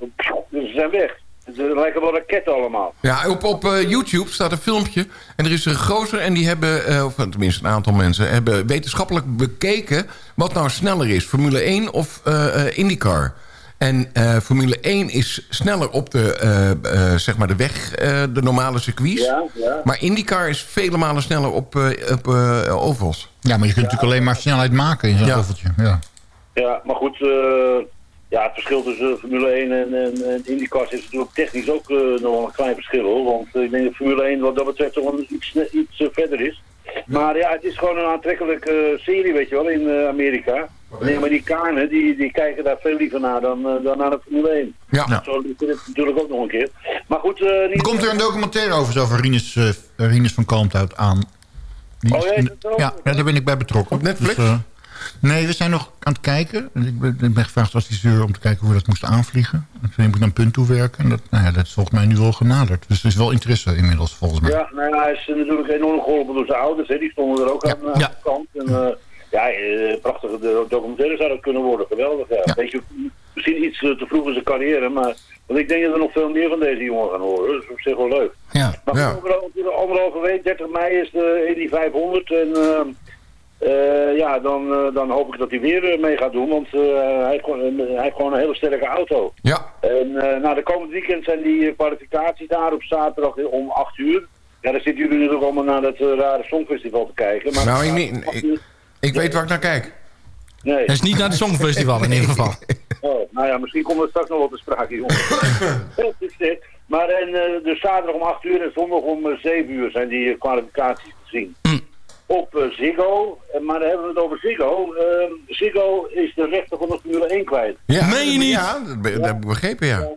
ze zijn weg. Ze lijken wel raketten allemaal. Ja, op, op YouTube staat een filmpje. En er is een gozer en die hebben, of tenminste een aantal mensen... hebben wetenschappelijk bekeken wat nou sneller is. Formule 1 of eh, IndyCar. En eh, Formule 1 is sneller op de, eh, eh, zeg maar de weg, eh, de normale circuits. Ja, ja. Maar IndyCar is vele malen sneller op, eh, op eh, ovals. Ja, maar je kunt natuurlijk alleen maar snelheid maken in zo'n Ja. oveltje. Ja. Ja, maar goed, eh, ja, het verschil tussen Formule 1 en, en, en IndyCars is natuurlijk technisch ook nog wel een klein verschil hoor. Want ik denk dat Formule 1 wat dat betreft toch een iets, iets verder is. Maar ja, het is gewoon een aantrekkelijke serie, weet je wel, in Amerika. De Amerikanen, die, die kijken daar veel liever naar dan, eh, dan naar de Formule 1. Ja. Zo is het natuurlijk ook nog een keer. Maar goed... eh, Er komt er een documentaire over, zo van Rinus, eh, Rinus van Kalmthout aan. Die Oh, ja, de- daar ben ik bij betrokken. Op Netflix? Dus, nee, we zijn nog aan het kijken. En Ik ben, ik ben gevraagd als adviseur om te kijken hoe we dat moesten aanvliegen. En toen moet ik naar een punt toe werken. En dat, nou ja, dat is volgens mij nu wel genaderd. Dus er is wel interesse inmiddels, volgens mij. Ja, nou ja, hij is natuurlijk enorm geholpen door zijn ouders. Hè. Die stonden er ook aan, aan de kant. En, eh, ja, eh, prachtige do- documentaire zou dat kunnen worden. Geweldig, ja. Weet je, misschien iets eh, te vroeg in zijn carrière, maar... Want ik denk dat er nog veel meer van deze jongen gaan horen. Dat is op zich wel leuk. Ja. Maar Ja. over, over anderhalve week, 30 mei, is de Indy 500. En eh, eh, ja, dan, dan hoop ik dat hij weer mee gaat doen. Want hij, heeft gewoon, een- hij heeft gewoon een hele sterke auto. Ja. En na de komende weekend zijn die kwalificaties daar op zaterdag om 8 uur. Ja, dan zitten jullie natuurlijk allemaal naar dat rare Songfestival te kijken. Maar Nou, ik, niet- ik, weet waar ik naar kijk. Nee. Dat is niet naar het Songfestival in ieder geval. [LAUGHS] Oh, nou ja, misschien komt het straks nog wel te sprake, jongens. [COUGHS] Dat is dit. Maar en, eh, dus zaterdag om 8 uur en zondag om eh, 7 uur zijn die eh, kwalificaties te zien. Op eh, Ziggo, Eh, maar dan hebben we het over Ziggo. Eh, Ziggo is de rechter van de Formule 1 kwijt. Ja, Meen je niet? Ja, dat, be- dat heb ik begrepen, ja.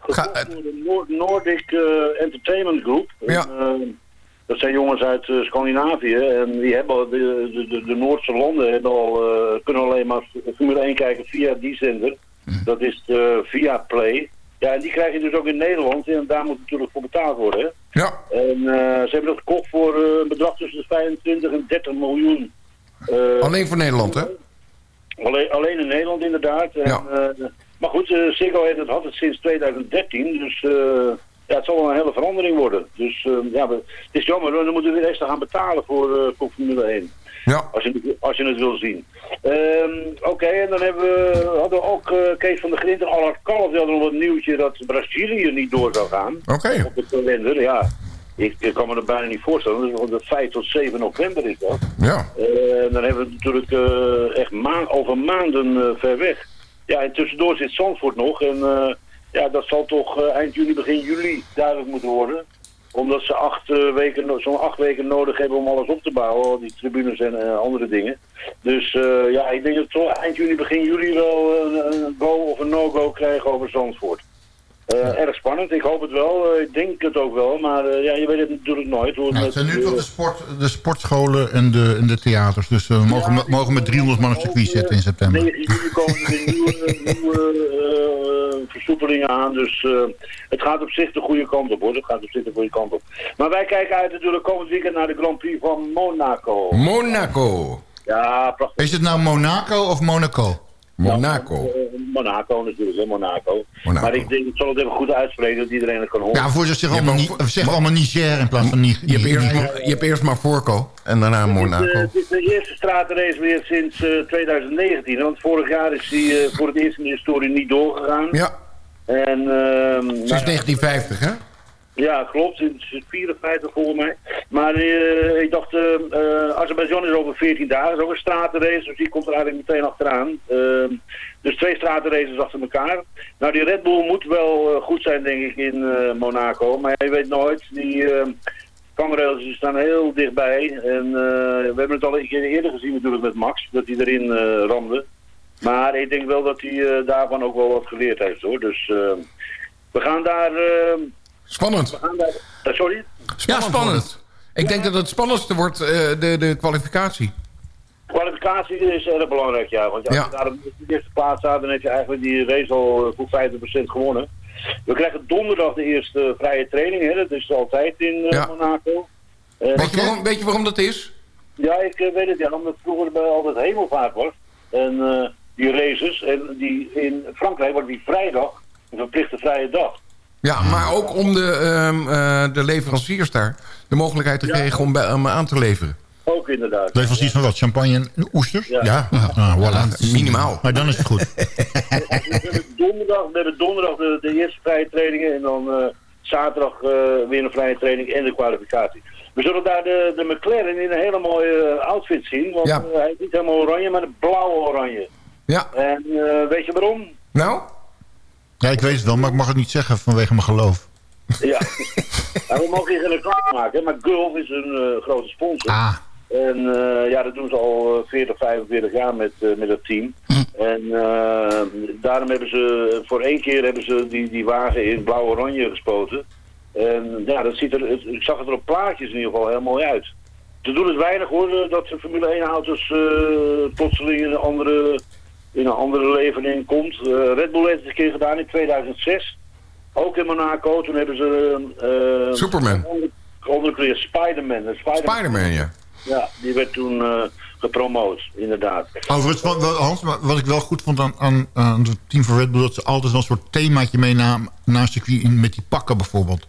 Gevolgd door de Noord- Nordic eh, Entertainment Group. Ja. En, eh, dat zijn jongens uit eh, Scandinavië. En die hebben al, de, de, de, Noordse landen hebben al, eh, kunnen alleen maar Formule 1 kijken via die zender. Dat is de via Play. Ja, en die krijg je dus ook in Nederland. En daar moet natuurlijk voor betaald worden. Hè? Ja. En eh, ze hebben dat gekocht voor eh, een bedrag tussen de 25 en 30 miljoen. Eh, Alleen voor Nederland, hè? Alleen, alleen in Nederland inderdaad. En, Ja. eh, maar goed, eh Ziggo heeft het, had het sinds 2013. Dus eh, ja, het zal wel een hele verandering worden. Dus eh, ja, het is jammer. Dan moeten we weer extra gaan betalen voor, eh, voor Formule 1. Ja. Als je, het- als je het wil zien. Ehm, Oké, en dan hebben we, hadden we ook eh, Kees van der Grint Allard Kalf. Die hadden nog wat nieuwtje dat Brazilië niet door zou gaan. Oké. Op de kalender, ja. Ik, ik kan me dat bijna niet voorstellen. want Dat 5 tot 7 november is dat. Ja. Eh, dan hebben we het natuurlijk echt maan, over maanden ver weg. Ja, en tussendoor zit Zandvoort nog. En ja, dat zal toch eh, eind juni, begin juli duidelijk moeten worden. Omdat ze acht, eh, weken, zo'n acht weken nodig hebben om alles op te bouwen. Die tribunes en eh, andere dingen. Dus ja, ik denk dat we eind juni, begin juli wel een go of een no-go krijgen over Zandvoort. Eh, Erg spannend, ik hoop het wel. Eh, ik denk het ook wel, maar eh, ja, je weet het natuurlijk nooit. Hoe het Nou, het zijn nu toch de, sport, de sportscholen en de, en de theaters. Dus we mogen, we mogen met 300 man op circuit zetten in september. 9 juli komen er weer [LAUGHS] nieuwe, nieuwe eh, versoepelingen aan. Dus eh, het gaat op zich de goede kant op hoor. Het gaat op zich de goede kant op. Maar wij kijken uit natuurlijk komend weekend naar de Grand Prix van Monaco. Monaco. Ja, prachtig. Is het nou Monaco of Monaco? Monaco. Eh, Monaco natuurlijk, hè, Monaco. Maar ik denk, ik zal het even goed uitspreken dat iedereen het kan horen. Ja, voor ze zeggen allemaal, niet, zeggen allemaal Niger in plaats van Niger. Je hebt eerst, maar- je hebt eerst maar Forco en daarna Het Monaco. is, eh, het is de eerste stratenrace weer sinds eh, 2019. hè, Want vorig jaar is hij eh, voor het eerst in de historie niet doorgegaan. Ja. En, ehm, Sinds nou, 1950, hè? Ja, klopt. Sinds 54 volgens mij. Maar eh, ik dacht, eh, Azerbeidzjan is over 14 dagen. Dat is ook een stratenrace, dus die komt er eigenlijk meteen achteraan. Dus twee stratenraces achter elkaar. Nou, die Red Bull moet wel goed zijn, denk ik, in Monaco. Maar je weet nooit, die uh, vangrails staan heel dichtbij. En we hebben het al een keer eerder gezien natuurlijk met Max, dat hij erin ramde. Maar ik denk wel dat hij daarvan ook wel wat geleerd heeft, hoor. Dus we gaan daar... Spannend. we gaan daar eh, sorry? ja, spannend. Ik denk dat het spannendste wordt eh, de, de kwalificatie. Kwalificatie is erg belangrijk, ja. Want als Ja. je daar op de eerste plaats staat, dan heb je eigenlijk die race al eh, voor 50% gewonnen. We krijgen donderdag de eerste vrije training, hè. dat is altijd in Ja. Monaco. Weet je, waarom, weet je waarom dat is? Ja, ik weet het, ja, omdat vroeger bij altijd hemelvaart was. En eh, die races, en die in Frankrijk wordt die vrijdag een verplichte vrije dag. Ja, maar ook om de, ehm, eh, de leveranciers daar de mogelijkheid te geven om, bij, om aan te leveren. Ook inderdaad. Leveranciers van wat? Champagne en oesters? Ja. Ja, Ah, voilà. minimaal. Maar dan is het goed. we, hebben donderdag, we hebben donderdag de, de eerste vrije trainingen en dan eh, zaterdag eh, weer een vrije training en de kwalificatie. We zullen daar de, de McLaren in een hele mooie outfit zien, want Ja. hij is niet helemaal oranje, maar blauw-oranje. Ja. En eh, weet je waarom? Nou? Ja, ik weet het wel, maar ik mag het niet zeggen vanwege mijn geloof. Ja. We mogen hier geen reclame maken, hè, maar Gulf is een eh, grote sponsor. Ah. En eh, ja, dat doen ze al eh, 40, 45 jaar met, eh, met dat team. En eh, daarom hebben ze, voor één keer hebben ze die, die wagen in blauw-oranje gespoten. En ja, dat ziet er, het- ik zag het er op plaatjes in ieder geval heel mooi uit. Ze doen het weinig hoor, eh, dat de Formule 1 auto's eh, plotseling in een andere, in een andere leveling komt. Eh, Red Bull heeft het een keer gedaan in 2006. Ook in Monaco, toen hebben ze... eh, Superman. Onder, onder keer Spider-Man. eh, Spider-Man, Spider-Man, ja. ja, die werd toen eh, gepromoot, inderdaad. Overigens, wat, wat- Hans, maar wat ik wel goed vond aan, aan, aan het team van Red Bull... dat ze altijd wel een soort themaatje meenamen naar een circuit in, met die pakken bijvoorbeeld.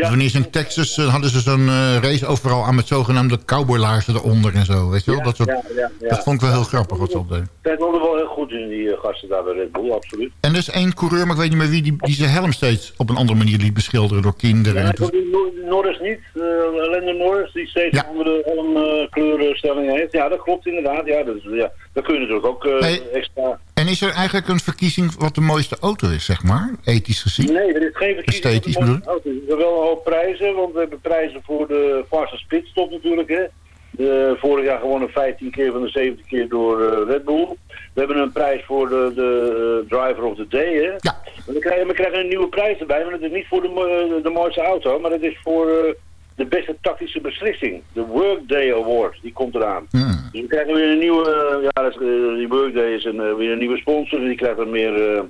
Dus wanneer ze in Texas eh, hadden ze zo'n eh, race overal aan met zogenaamde cowboylaarzen eronder en zo. Weet je wel? dat, soort, ja, ja, ja. dat vond ik wel heel grappig wat ze opdeden. Zij vonden wel heel goed in die eh, gasten daar bij Red Bull, absoluut. En er is één coureur, maar ik weet niet meer wie, die, die zijn helm steeds op een andere manier liet beschilderen door kinderen. Ja, En toen- Norris niet, uh, Lando Norris, die steeds een andere helmkleurenstelling heeft. Ja, dat klopt inderdaad. Ja, dat, ja, dat kun je natuurlijk ook Nee. extra... En is er eigenlijk een verkiezing wat de mooiste auto is, zeg maar? Ethisch gezien? Nee, er is geen verkiezing. Esthetisch voor de mooiste auto's. Er zijn wel een hoop prijzen, want we hebben prijzen voor de fastest pitstop natuurlijk. Hè. De, vorig jaar gewonnen 15 keer van de 17 keer door eh, Red Bull. We hebben een prijs voor de, de eh, driver of the day. Hè. Ja. We, krijgen, we krijgen een nieuwe prijs erbij, maar dat is niet voor de, mo- de mooiste auto, maar dat is voor eh, de beste tactische beslissing. De Workday Award, die komt eraan. Hmm. Dus we krijgen weer een nieuwe, eh, ja, dat is, eh, die Workday is een, eh, weer een nieuwe sponsor. Die krijgt er meer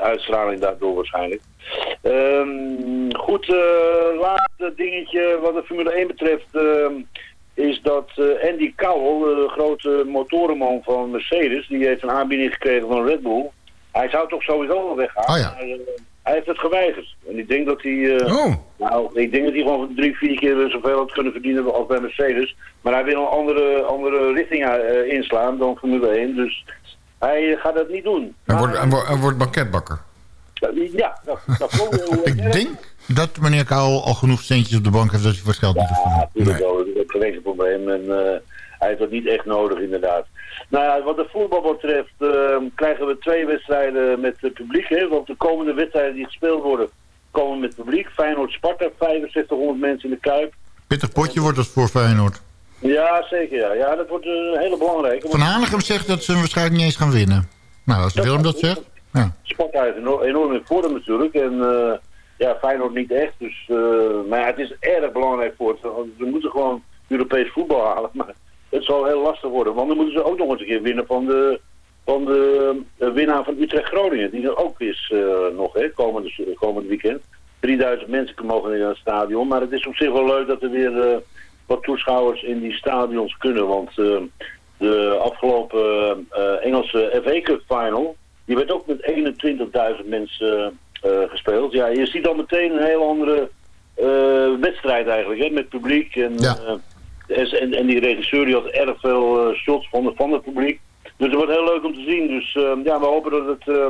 uitstraling daardoor waarschijnlijk. Ehm, goed, laatste dingetje wat de Formule 1 betreft... ehm, is dat Andy Cowell, de grote motorenman van Mercedes... die heeft een aanbieding gekregen van Red Bull. Hij zou toch sowieso wel weggaan. Oh ja. maar, hij heeft het geweigerd. En ik denk dat hij... eh, Oh. nou, ik denk dat hij gewoon drie, vier keer zoveel had kunnen verdienen als bij Mercedes. Maar hij wil een andere, andere richting eh, inslaan dan Formule 1. Dus hij gaat dat niet doen. Hij wordt, hij wordt, hij wordt banketbakker. Ja, dat, dat klopt. [LAUGHS] Ik denk dat meneer Kouwel al genoeg centjes op de bank heeft... dat hij voor het geld niet hoeft te doen. natuurlijk wel. Dat is enkel probleem. En eh, hij heeft dat niet echt nodig, inderdaad. Nou ja, wat de voetbal betreft eh, krijgen we twee wedstrijden met het publiek. Hè, want de komende wedstrijden die gespeeld worden, komen met publiek. Feyenoord-Sparta, 6500 mensen in de Kuip. Pittig potje wordt dat voor Feyenoord. Ja, zeker. Ja, ja dat wordt een hele belangrijke. Van Hanegem zegt dat ze hem waarschijnlijk niet eens gaan winnen. Nou, als Willem dat zegt... Ja. Sparta is enorm, in vorm natuurlijk. En eh, ja, Feyenoord niet echt. Dus, eh, maar ja, het is erg belangrijk voor het. Ze moeten gewoon Europees voetbal halen. Maar het zal heel lastig worden. Want dan moeten ze ook nog eens een keer winnen van de, van de eh, winnaar van Utrecht-Groningen. Die er ook is eh, nog, hè, komende, komend weekend. 3000 mensen mogen in het stadion. Maar het is op zich wel leuk dat er weer eh, wat toeschouwers in die stadions kunnen. Want de afgelopen Engelse FA Cup final... Die werd ook met 21.000 mensen gespeeld. Ja, je ziet dan meteen een heel andere wedstrijd eigenlijk, hè, met publiek. En, Ja. Eh, en, die regisseur die had erg veel eh, shots van, van het publiek. Dus het wordt heel leuk om te zien. Dus eh, ja, we hopen dat het eh,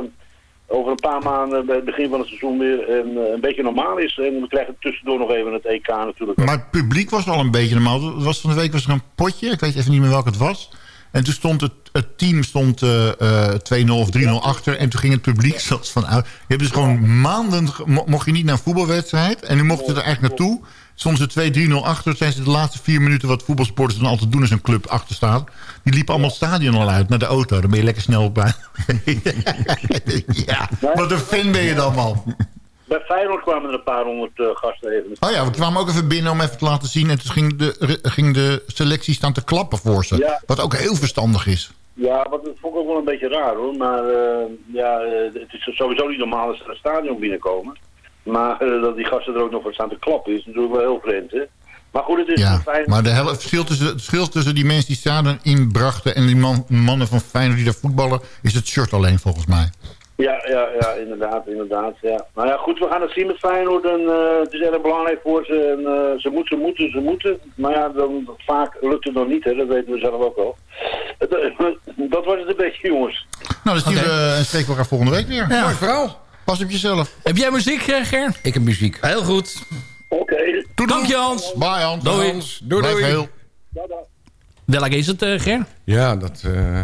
over een paar maanden bij het begin van het seizoen weer een, eh, een beetje normaal is. En we krijgen tussendoor nog even het EK natuurlijk. Maar het publiek was al een beetje normaal. Er was van de week was er een potje, ik weet even niet meer welk het was. En toen stond het, het team stond eh, eh, 2-0 of 3-0 achter. En toen ging het publiek zoals van uit. Je hebt dus gewoon maanden, mocht je niet naar een voetbalwedstrijd. En nu mochten ze er eigenlijk naartoe. Stonden ze 2-3-0 achter. Zijn ze de laatste vier minuten wat voetbalsporters dan altijd doen als een club achter staat. Die liepen allemaal het stadion al uit naar de auto. Dan ben je lekker snel bij. [LAUGHS] ja, wat een fan ben je dan man. Bij Feyenoord kwamen er een paar honderd eh, gasten even. Oh ja, we kwamen ook even binnen om even te laten zien. En toen ging de, ging de selectie staan te klappen voor ze. Ja. Wat ook heel verstandig is. Ja, wat dat vond ik ook wel een beetje raar hoor. Maar eh, ja, eh, het is sowieso niet normaal als ze het stadion binnenkomen. Maar eh, dat die gasten er ook nog voor staan te klappen is natuurlijk wel heel vreemd hè. Maar goed, het is Ja, fijn. maar de hele, het, verschil tussen, het verschil tussen die mensen die stadion inbrachten... en die man, mannen van Feyenoord die daar voetballen... is het shirt alleen volgens mij. Ja, ja, ja, inderdaad, inderdaad. Ja. Nou ja, goed, we gaan het zien met Feyenoord. En, eh, het is erg belangrijk voor ze. En, eh, ze moeten, ze moeten, ze moeten. Maar ja, dan, vaak lukt het nog niet, hè. dat weten we zelf ook wel. [LAUGHS] Dat was het een beetje, jongens. Nou, dan zien we en spreken we elkaar volgende week weer. Ja. Mooi verhaal. Pas op jezelf. Heb jij muziek, eh, Ger? Ik heb muziek. Heel goed. Oké. Dank je, Hans. Bye, Hans. Doei. Hans, doei, doei. heel. Welk is het, eh, Ger? Ja, dat... eh,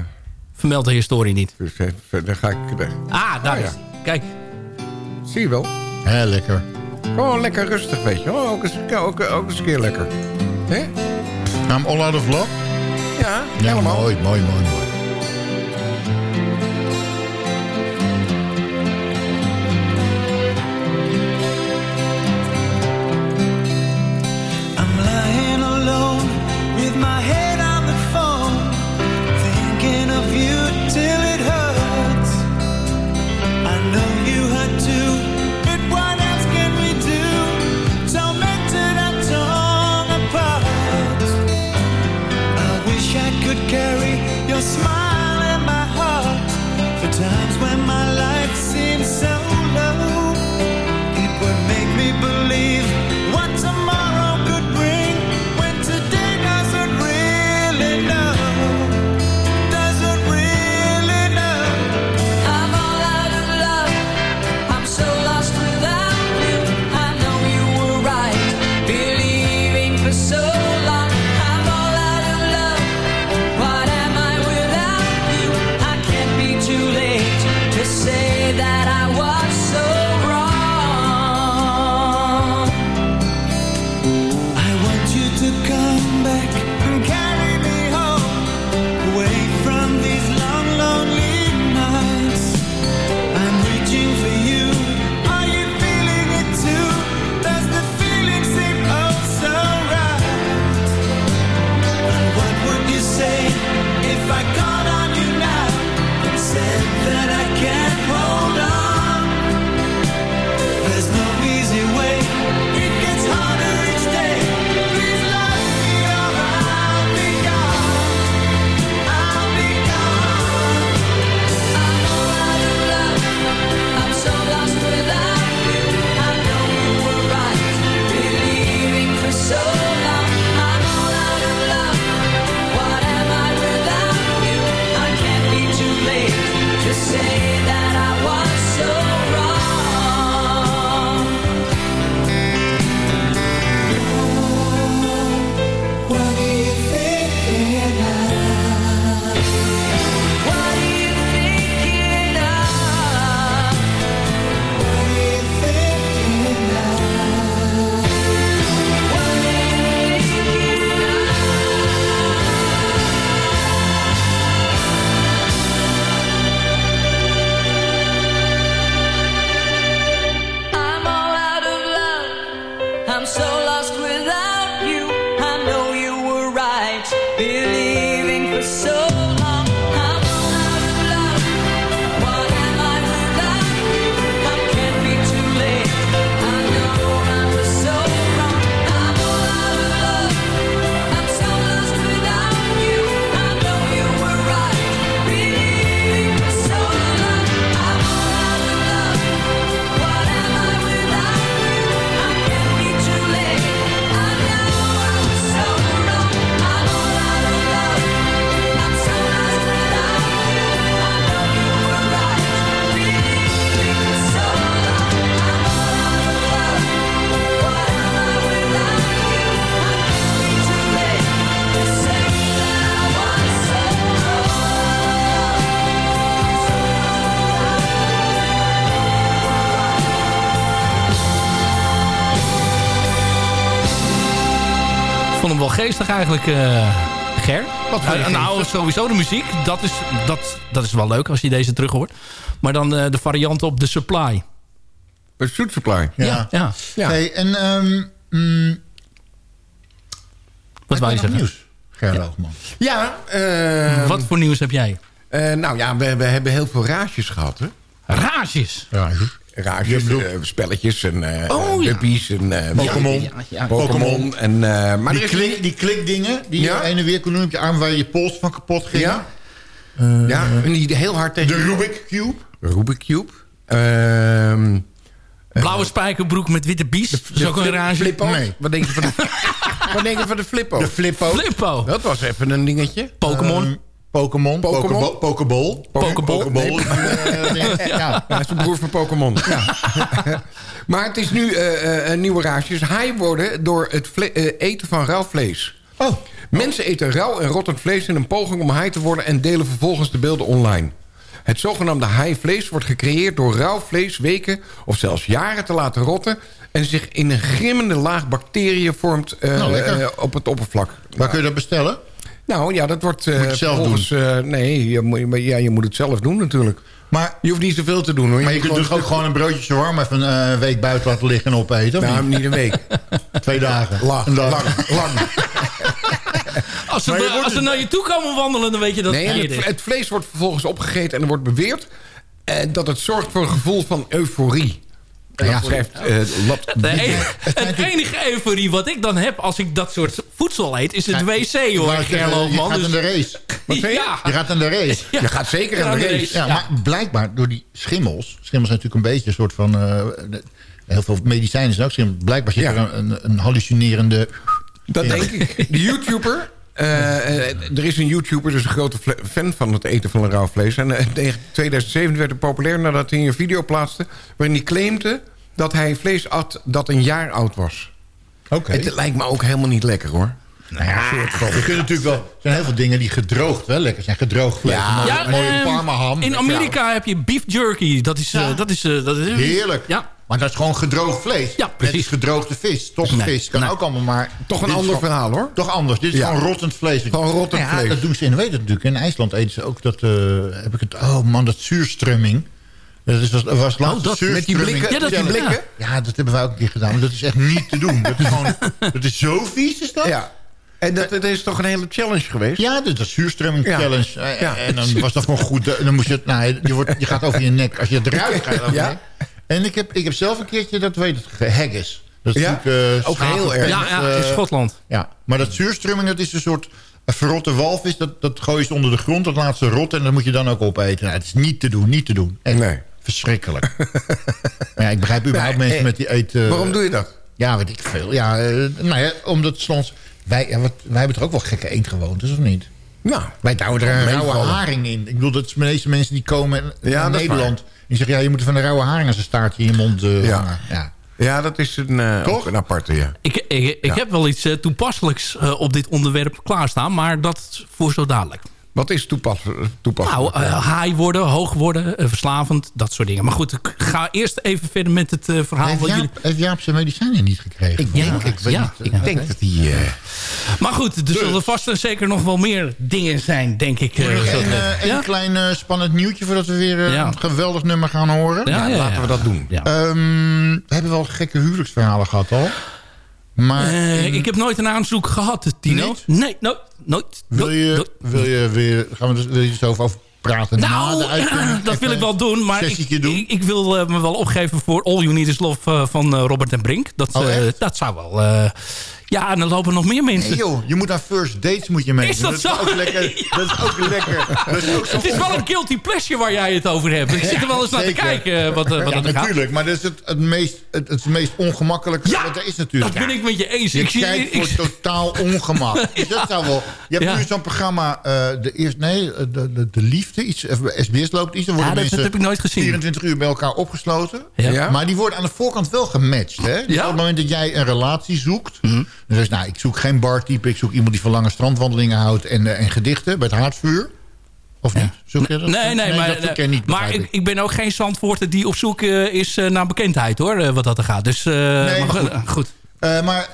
vermeld de historie niet. Dus eh, dan ga ik... Ah, daar Oh, ja. het. Kijk. Zie je wel. Heel lekker. Gewoon lekker rustig, weet je. Oh, ook, eens, ook, ook eens een keer lekker. Hè? Naam All Out of Love? Ja, Ja, helemaal. mooi, mooi, mooi, mooi. smile. Geestig eigenlijk, eh, Ger. Wat Nou, nou, sowieso de muziek. Dat is, dat, dat is wel leuk als je deze terug hoort. Maar dan eh, de variant op de supply. Bij Food Supply. Ja. ja. Ja. Hey, en... ehm mm, Wat nog zeggen? nieuws, Ger Loogman? Ja. eh, Wat voor nieuws heb jij? eh, nou ja, we, we hebben heel veel raasjes gehad, hè? Rages. Raasjes, eh, spelletjes en eh Oh, ja. en... eh, Pokémon. Ja, ja. Pokémon. En, eh, maar Die, klik, die klikdingen die Ja. je heen en weer kon doen op je arm... waar je pols van kapot ging. Ja, ja en die heel hard tegen... De Rubik Cube. Rubik Cube. Ehm, Blauwe spijkerbroek met witte bies. Dat is ook een rage. Flippo. Nee. Wat denk je van de, [LAUGHS] wat denk je van de Flippo? De Flippo. Flippo. Dat was even een dingetje. Pokémon. Pokémon. Pokémon. Pokeball. Pokeball. Eh. Ja. [LAUGHS] Ja, dat is een broer van Pokémon. [LAUGHS] maar het is nu eh, eh, nieuwe raasjes. High worden door het eten van rauw vlees. Mensen eten rauw en rottend vlees in een poging om high te worden... en delen vervolgens de beelden online. Het zogenaamde high vlees wordt gecreëerd door rauw vlees weken... of zelfs jaren te laten rotten... en zich in een grimmende laag bacteriën vormt Nou, op het oppervlak. Waar kun je dat bestellen? Nou ja, dat wordt eh Moet je het zelf vervolgens, eh, nee, je, moet- maar ja, je moet het zelf doen natuurlijk. Maar, je hoeft niet zoveel te doen hoor. Maar je kunt toch ook gewoon een broodje shawarma even een eh, week buiten laten liggen en opeten? Nou, niet een week. [LAUGHS] Twee dagen. Lang, Een dag. lang, lang. [LAUGHS] Als ze, als ze naar je toe komen wandelen, dan weet je dat Nee, het en het, is. het vlees wordt vervolgens opgegeten en er wordt beweerd... eh, dat het zorgt voor een gevoel van euforie. Ja. dat schrijft eh, Lat- [LAUGHS] De enige, het enige euforie wat ik dan heb als ik dat soort voedsel eet... is het wc, hoor, Maar je, gaat Dus- aan de race. Wat zei je? Ja. Je gaat aan de race. Ja. Je gaat zeker aan de race. Ja, maar blijkbaar door die schimmels... Schimmels zijn natuurlijk een beetje een soort van... eh, heel veel medicijnen zijn ook schimmels. Blijkbaar zit Ja. er een, een hallucinerende... Dat denk ik. [LAUGHS] De YouTuber... eh, eh, er is een YouTuber, dus een grote fan van het eten van rauw vlees. En eh, in 2007 werd hij populair nadat hij een video plaatste... waarin hij claimde dat hij vlees at dat een jaar oud was. Oké. Het lijkt me ook helemaal niet lekker, hoor. Nou ja, je kunt natuurlijk wel... Er zijn heel veel dingen die gedroogd wel lekker zijn. Gedroogd vlees. Ja. mooie, Ja, mooie ehm, parma ham. In Amerika heb je beef jerky. Dat is... dat is, dat is Heerlijk. Ja. Maar dat is gewoon gedroogd vlees. Ja, precies. gedroogde vis. Toch Nee, vis. Kan nee. ook allemaal maar... Toch een ander verhaal, hoor. Toch anders. Dit is Ja. gewoon rottend vlees. Gewoon rottend ja, vlees. dat doen ze in, weet het natuurlijk. In IJsland eten ze ook dat... eh, heb ik het, oh man, dat zuurstrumming. Dat is, was, was laatst Oh, met die blikken- Ja, dat- die blikken? Ja, dat hebben wij ook een keer gedaan. Maar dat is echt niet te doen. Dat is gewoon... [LAUGHS] Dat is zo vies, is dat? Ja. En dat, dat is toch een hele challenge geweest? Ja, dat is zuurstrumming Ja. challenge. Ja. En dan was dat gewoon goed. eh, Dan moest je het, nou, je, wordt, je gaat over je nek. Als je het eruit [LAUGHS] gaat. over Ja. je nek. En ik heb, ik heb zelf een keertje, dat weet het, haggis. Dat is Ja. natuurlijk, eh, Ook heel erg. Ja, ja, in eh, Schotland. Ja, maar dat zuurstrumming, dat is een soort een verrotte walvis. Dat, dat gooi je ze onder de grond, dat laat ze rotten... en dat moet je dan ook opeten. Nou, het is niet te doen, niet te doen. Echt Nee. verschrikkelijk. [LAUGHS] maar ja, ik begrijp überhaupt Nee, mensen eh, met die eten... Waarom doe je dat? Ja, weet ik veel. Ja, eh, nou ja, omdat soms... Wij, ja, wat, wij hebben toch ook wel gekke eetgewoontes, of niet? Nou, Wij houden er een rauwe haring in. Ik bedoel, dat is de meeste mensen die komen Ja, naar dat is Nederland. Die zeggen, ja, je moet van een rauwe haring als een staartje in je mond eh, Ja. hangen. Ja. ja, dat is een, eh, een aparte, ja. Ik, ik, ik heb wel iets eh, toepasselijks eh, op dit onderwerp klaarstaan. Maar dat voor zo dadelijk. Wat is toepas toepasselijk? Nou, eh, high worden, hoog worden, eh, verslavend, dat soort dingen. Maar goed, ik ga eerst even verder met het eh, verhaal. Heeft, wat jullie... Jaap, heeft Jaap zijn medicijnen niet gekregen? Ik Ja, denk, ik weet ja, niet. Ik ja. denk dat hij... eh, Maar goed, er zullen vast en zeker nog wel meer dingen zijn, denk ik. eh, een, eh, klein eh, spannend nieuwtje voordat we weer eh, Ja. een geweldig nummer gaan horen. Ja, ja, laten ja. we dat doen. Ja. Ehm, we hebben wel gekke huwelijksverhalen gehad al. Maar Eh, in- ik heb nooit een aanzoek gehad, Tino. Niet? Nee, nooit. nooit wil, je, nooit. wil je weer... Gaan we er wil je zo over praten na Nou, de uitzending? dat wil ik wel doen, maar ik, doen? ik, ik wil eh, me wel opgeven voor All You Need Is Love eh, van eh, Robert en Brink. Dat, Oh, eh, dat zou wel... ja, en dan lopen nog meer mensen. Nee joh, je moet aan first dates moet je mee. Is dat Is zo? ook lekker. [LAUGHS] Ja. Dat is ook lekker. Dat is ook zo Het is wel een guilty pleasure waar jij het over hebt. Ik zit er wel eens naar te kijken eh, wat, eh, wat ja, er gaat. natuurlijk. Maar dat is het, het, meest, het, het meest ongemakkelijke Ja, wat er is natuurlijk. Dat ben ik met je eens. Je Ik zie- kijkt ik- voor totaal ongemak. [LAUGHS] Dus dat zou wel... Je hebt Ja. nu zo'n programma... eh, de eerste, nee, de, de, de liefde. Iets, SBS loopt iets. Er worden Ja, dat- heb ik nooit gezien. 24 uur bij elkaar opgesloten. Ja. Ja? Maar die worden aan de voorkant wel gematcht. Hè? Dus Ja. op het moment dat jij een relatie zoekt... Mhm. Dan nou, ik zoek geen bartype. Ik zoek iemand die van lange strandwandelingen houdt... en, eh, en gedichten bij het haardvuur. Of niet? Zoek je dat? Nee, nee, maar, dat niet, maar ik, ik ben ook geen zandvoorter die op zoek eh, is eh, naar bekendheid, hoor. wat dat er gaat. Dus, maar goed. maar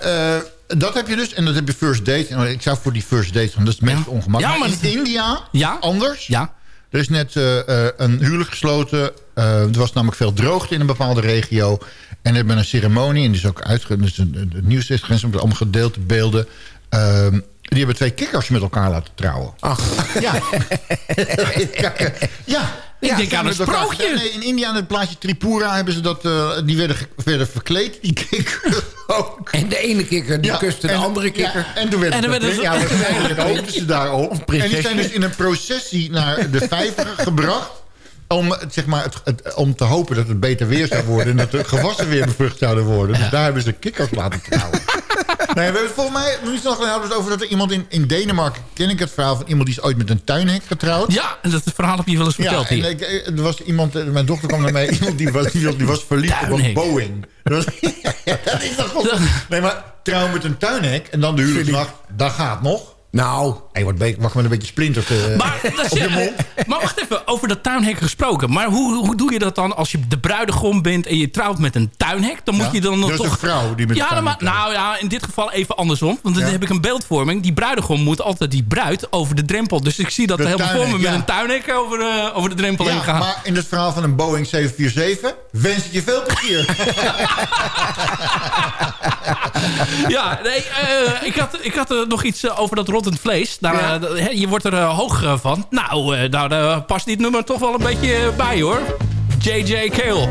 dat heb je dus. En dat heb je first date. En ik zou voor die first date gaan. Dat is het meest Ja. ongemakkelijk. Ja, maar maar in India, Ja. anders. Ja. Er is net een huwelijk gesloten. Er was namelijk veel droogte in een bepaalde regio. En er hebben een ceremonie. En die is ook uitge... Dus het nieuws is grens. allemaal gedeeld, de beelden. Ehm, die hebben twee kikkers met elkaar laten trouwen. Ach, Ja. [LAUGHS] ja. Ik Ja, denk aan een elkaar sprookje. Nee, in India, in het plaatje Tripura, hebben ze dat, eh, die werden, werden verkleed, die kikkers [LAUGHS] ook. en de ene kikker die Ja, kuste de en- andere kikker. Ja, en toen werd En het dan werden ja, [LAUGHS] ze- waarschijnlijk hoopten ze daarop. En die zijn dus in een processie naar de vijver gebracht. Om, het, zeg maar, het, het- om te hopen dat het beter weer zou worden. En dat de gewassen weer bevrucht zouden worden. Dus daar hebben ze kikkers laten trouwen. we hebben het volgens mij, nu nog hadden we het over dat er iemand in, in Denemarken, ken ik het verhaal van iemand die is ooit met een tuinhek getrouwd. Ja, en dat verhaal heb je wel eens verteld ja, hier. ik, er was iemand, eh, mijn dochter kwam naar mij, iemand die was, die die was verliefd op een. Boeing. Dat, was, [LAUGHS] dat is toch Nee, maar trouwen met een tuinhek en dan de huwelijksnacht, dat gaat nog. Nou. Hij wordt wacht maar een beetje splinterd eh, [LAUGHS] Maar, [LAUGHS] op je mond. [LAUGHS] maar wacht even, over dat tuinhek gesproken. Maar hoe, hoe doe je dat dan als je de bruidegom bent en je trouwt met een tuinhek? Dan moet Ja, je dan is toch... een vrouw die met ja, tuinhek maar, Nou ja, in dit geval even andersom. Want dan heb ik een beeldvorming. Die bruidegom moet altijd die bruid over de drempel. Dus ik zie dat De helemaal voor me met ja. een tuinhek over, eh, over de drempel heen gaan. maar in het verhaal van een Boeing 747 wens ik je veel plezier. Ja, nee, eh, ik had, ik had nog iets over dat rottend vlees. Daar, eh, dat- hè, je wordt er eh, hoog eh, van. Nou, eh, nou daar past dit nummer toch wel een beetje eh, bij hoor. J.J. Cale.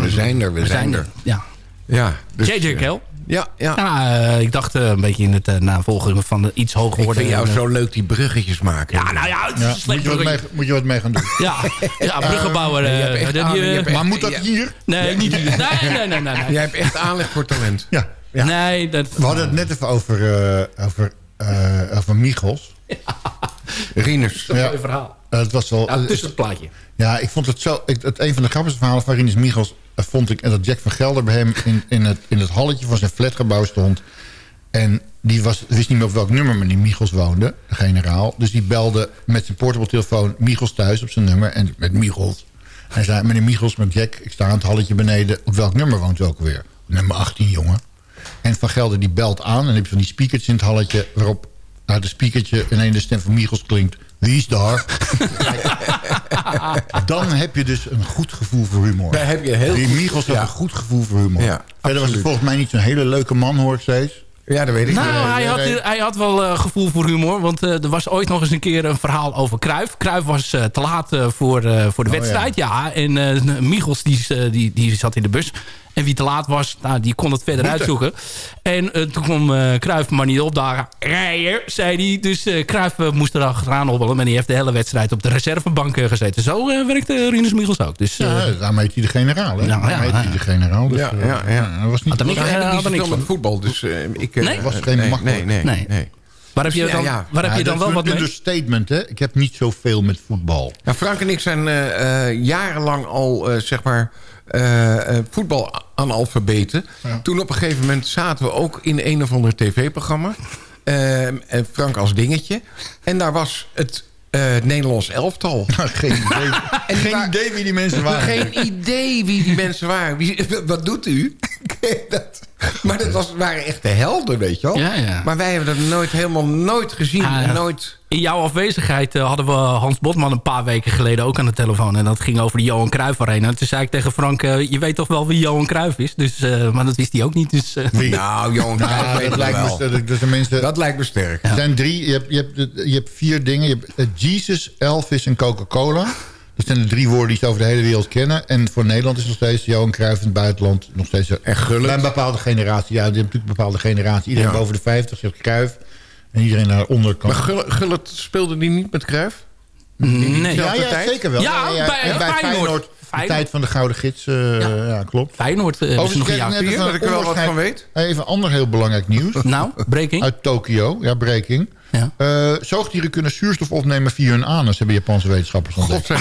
Ja, ja, ja. We zijn er, we, zijn, er. Ja. Ja. dus, J.J. eh, Cale. Ja, ja. eh, ik dacht eh, een beetje in het uh, navolgen van de iets hoger Ik worden. vind jou En, zo leuk die bruggetjes maken. Ja, nou ja, het is Ja, een moet, je wat mee, moet je wat mee gaan doen. Ja, ja bruggenbouwer. Maar moet dat ja. hier? Nee, niet hier. Nee, nee, nee, nee. nee. [LAUGHS] Jij hebt echt aanleg voor talent. Ja. ja. Nee, dat... We hadden het net even over, eh over, eh, over Michels. Rinus. Dat is Ja. een mooi verhaal. Eh, het was wel... Tussen het plaatje. Ja, ik vond het zo... Ik, het, een van de grappigste verhalen van Rinus Michels... eh, vond ik en dat Jack van Gelder bij hem in, in, het, in het halletje van zijn flatgebouw stond. En die was, wist niet meer op welk nummer meneer Michels woonde, de generaal. Dus die belde met zijn portable telefoon Michels thuis op zijn nummer. En met Michels. Hij zei, meneer Michels, met Jack, ik sta aan het halletje beneden. Op welk nummer woont u ook weer? Nummer 18, jongen. En Van Gelder die belt aan en dan heb je van die speakers in het halletje... waarop uit het speakertje ineens de stem van Michels klinkt... Wie is daar? [LAUGHS] Dan heb je dus een goed gevoel voor humor. Daar heb je heel Die Michels had ja. een goed gevoel voor humor. Ja, Verder was het volgens mij niet zo'n hele leuke man, hoor ik steeds. Ja, dat weet ik Nou, niet. hij had, hij had wel eh, gevoel voor humor. Want eh, er was ooit nog eens een keer een verhaal over Kruif. Kruif was eh, te laat voor, eh, voor de Oh, wedstrijd. Ja. En eh Michels die, die, die zat in de bus. En wie te laat was, nou, die kon het verder Moeten. uitzoeken. En eh, toen kwam eh Cruijff maar niet opdagen. Rijden, zei hij. Dus eh Cruijff eh, moest er achteraan hobbelen. En die heeft de hele wedstrijd op de reservebank gezeten. Zo eh, werkte Rinus Michels ook. Dus, eh, Ja, daarmee heet hij de generaal. Hè? Ja, ja, heet hij ja. de generaal. Dus, Ja, ja, ja. dat was niet... Had heeft had niet niks zoveel met van. voetbal, dus ik... Nee? was geen nee, makkelijk. nee, nee, Nee. nee. waar heb je dan, ja. Waar heb je Ja, dan dat wel is wat een mee? understatement, hè? Ik heb niet zoveel met voetbal. Ja, Frank en ik zijn eh, eh, jarenlang al, eh, zeg maar, eh, eh, voetbalanalfabeten. Toen op een gegeven moment zaten we ook in een of ander tv-programma. Eh, en Frank als dingetje. En daar was het Nederlands elftal. [LAUGHS] Geen idee, geen idee wie die mensen waren. Geen idee wie die mensen waren. Wie, [LAUGHS] wat doet u? [LAUGHS] dat, [LAUGHS] maar dat was, waren echt de helden, weet je wel. Ja, ja. Maar wij hebben dat nooit, helemaal nooit gezien. Ah, en nooit... In jouw afwezigheid eh, hadden we Hans Botman een paar weken geleden ook aan de telefoon. En dat ging over de Johan Cruijff Arena. Toen zei ik tegen Frank, eh, je weet toch wel wie Johan Cruijff is? Dus, eh, maar dat wist hij ook niet. Dus, eh, Wie? Nou, Johan Cruijff Nou, weet dat, lijkt wel. me, dat, dat lijkt me sterk. Er zijn drie. Je hebt, je, hebt, je hebt vier dingen. Je hebt Jesus, Elvis en Coca-Cola. Dat zijn de drie woorden die ze over de hele wereld kennen. En voor Nederland is nog steeds Johan Cruijff in het buitenland nog steeds... En Gullit. Bij een bepaalde generatie. Ja, die hebben natuurlijk een bepaalde generatie. Iedereen Ja. boven de 50 zegt Cruijff. En iedereen daaronder kan... Maar Gullit, Gullit speelde die niet met Cruijff? nee. ja, zeker wel. Ja, bij- En Feyenoord. Feyenoord. De tijd van de Gouden Gids. eh, ja. klopt. Feyenoord eh, ze nog een jaar. dat ik er wel wat van weet. Even ander heel belangrijk nieuws. Nou, breaking. Uit Tokio, ja, breaking. Ja. Eh, zoogdieren kunnen zuurstof opnemen via hun anus, hebben Japanse wetenschappers ontdekt. [LAUGHS]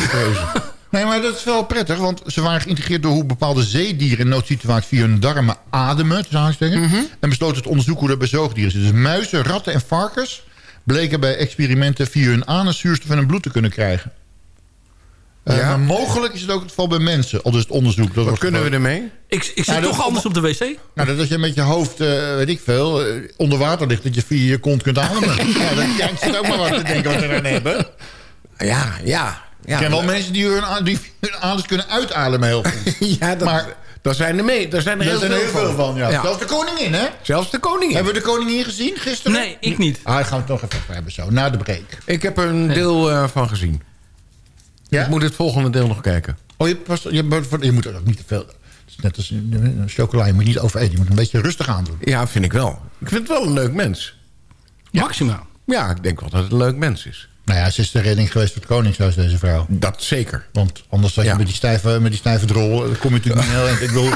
Nee, maar dat is wel prettig, want ze waren geïntegreerd door hoe bepaalde zeedieren in noodsituaties via hun darmen ademen, tussen Mhm. en besloten te onderzoeken hoe dat bij zoogdieren zit. Dus muizen, ratten en varkens bleken bij experimenten via hun anus zuurstof in hun bloed te kunnen krijgen. Eh, Ja. Maar mogelijk is het ook het geval bij mensen, al dus het onderzoek. Dat Wat kunnen we ermee? Ik, ik zit Ja, dat- toch anders op de wc. nou, dat als je met je hoofd, eh, weet ik veel, eh, onder water ligt... dat je via je kont kunt ademen. [LAUGHS] ja, dat, ja, ik zit ook maar wat te denken wat ze eraan hebben. Ja, ja. Ik ja ken wel mensen die hun, die hun adem kunnen uitademen heel goed. [LAUGHS] ja, dat, Maar- daar zijn er mee. Daar zijn er heel, zijn er veel, heel veel van, ja. Ja. Zelfs de koningin, hè? Zelfs de koningin. Hebben we de koningin gezien gisteren? Nee, ik niet. Ah, daar gaan we het nog even over hebben zo, na de break. Ik heb er een deel eh, van gezien. Ja? Ik moet het volgende deel nog kijken. Oh, je, pas, je, moet- je moet er ook niet te veel... Het is net als chocola, je moet niet overeten. Je moet een beetje rustig aandoen. Ja, vind ik wel. Ik vind het wel een leuk mens. Maxima. Ja, ik denk wel dat het een leuk mens is. Nou ja, ze is de redding geweest voor het Koningshuis, deze vrouw. Dat zeker. Want anders zat je Ja. met die stijve, met die stijve drol, dan kom je natuurlijk niet heel. Ik bedoel,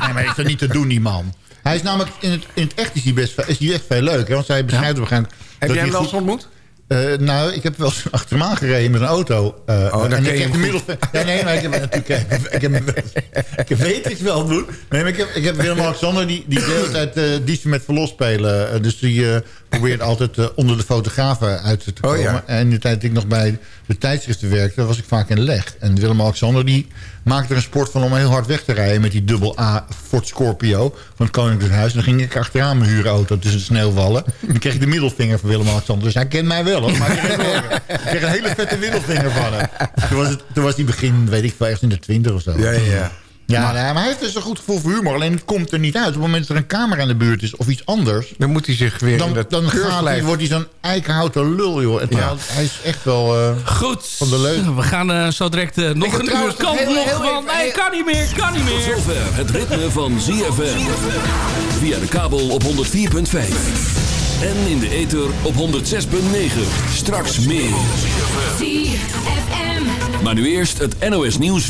nee, maar is dat niet te doen, die man. Hij is namelijk, in het, in het echt is hij, best, is hij echt veel leuk. Hè? Want zij beschrijft op een gegeven moment... Heb jij hem wel eens ontmoet? Eh, nou, ik heb wel eens achter hem aangereden met een auto. Eh, Oh, dan en ken ik je heb. Ja, nee, maar ik heb natuurlijk... Ik, heb, ik weet iets wel doen. Nee, maar ik heb, ik heb Willem-Alexander... die, die de hele tijd uh, dieven met verlos spelen. Eh, dus die probeert altijd eh, onder de fotografen uit te komen. Oh, ja. En in de tijd dat ik nog bij de tijdschriften werkte... was ik vaak in leg. En Willem-Alexander die maakte er een sport van... om heel hard weg te rijden met die dubbel A Ford Scorpio... van het Koninklijk Huis. En dan ging ik achteraan mijn huurauto tussen de sneeuwwallen. En dan kreeg ik de middelvinger van Willem-Alexander. Dus hij kent mij wel, hoor. Maar ik kreeg een hele vette middelvinger van hem. Toen was, het, toen was hij begin, weet ik veel, ergens in de twintig of zo. Ja, ja, ja. Ja, nou, maar hij heeft dus een goed gevoel voor humor. Alleen het komt er niet uit. Op het moment dat er een camera in de buurt is of iets anders... Dan moet hij zich weer in dan, dat dan gaat hij, wordt hij zo'n eikenhouten lul, joh. En terwijl hij is echt wel... eh, Goed. Van de leuk. We gaan eh, zo direct eh, nog een uur. Kan heel- nog heel Nee, kan niet meer. Kan niet Tot meer. zover het ritme van ZFM. Via de kabel op 104.5. En in de ether op 106.9. Straks meer. Maar nu eerst het NOS nieuws van...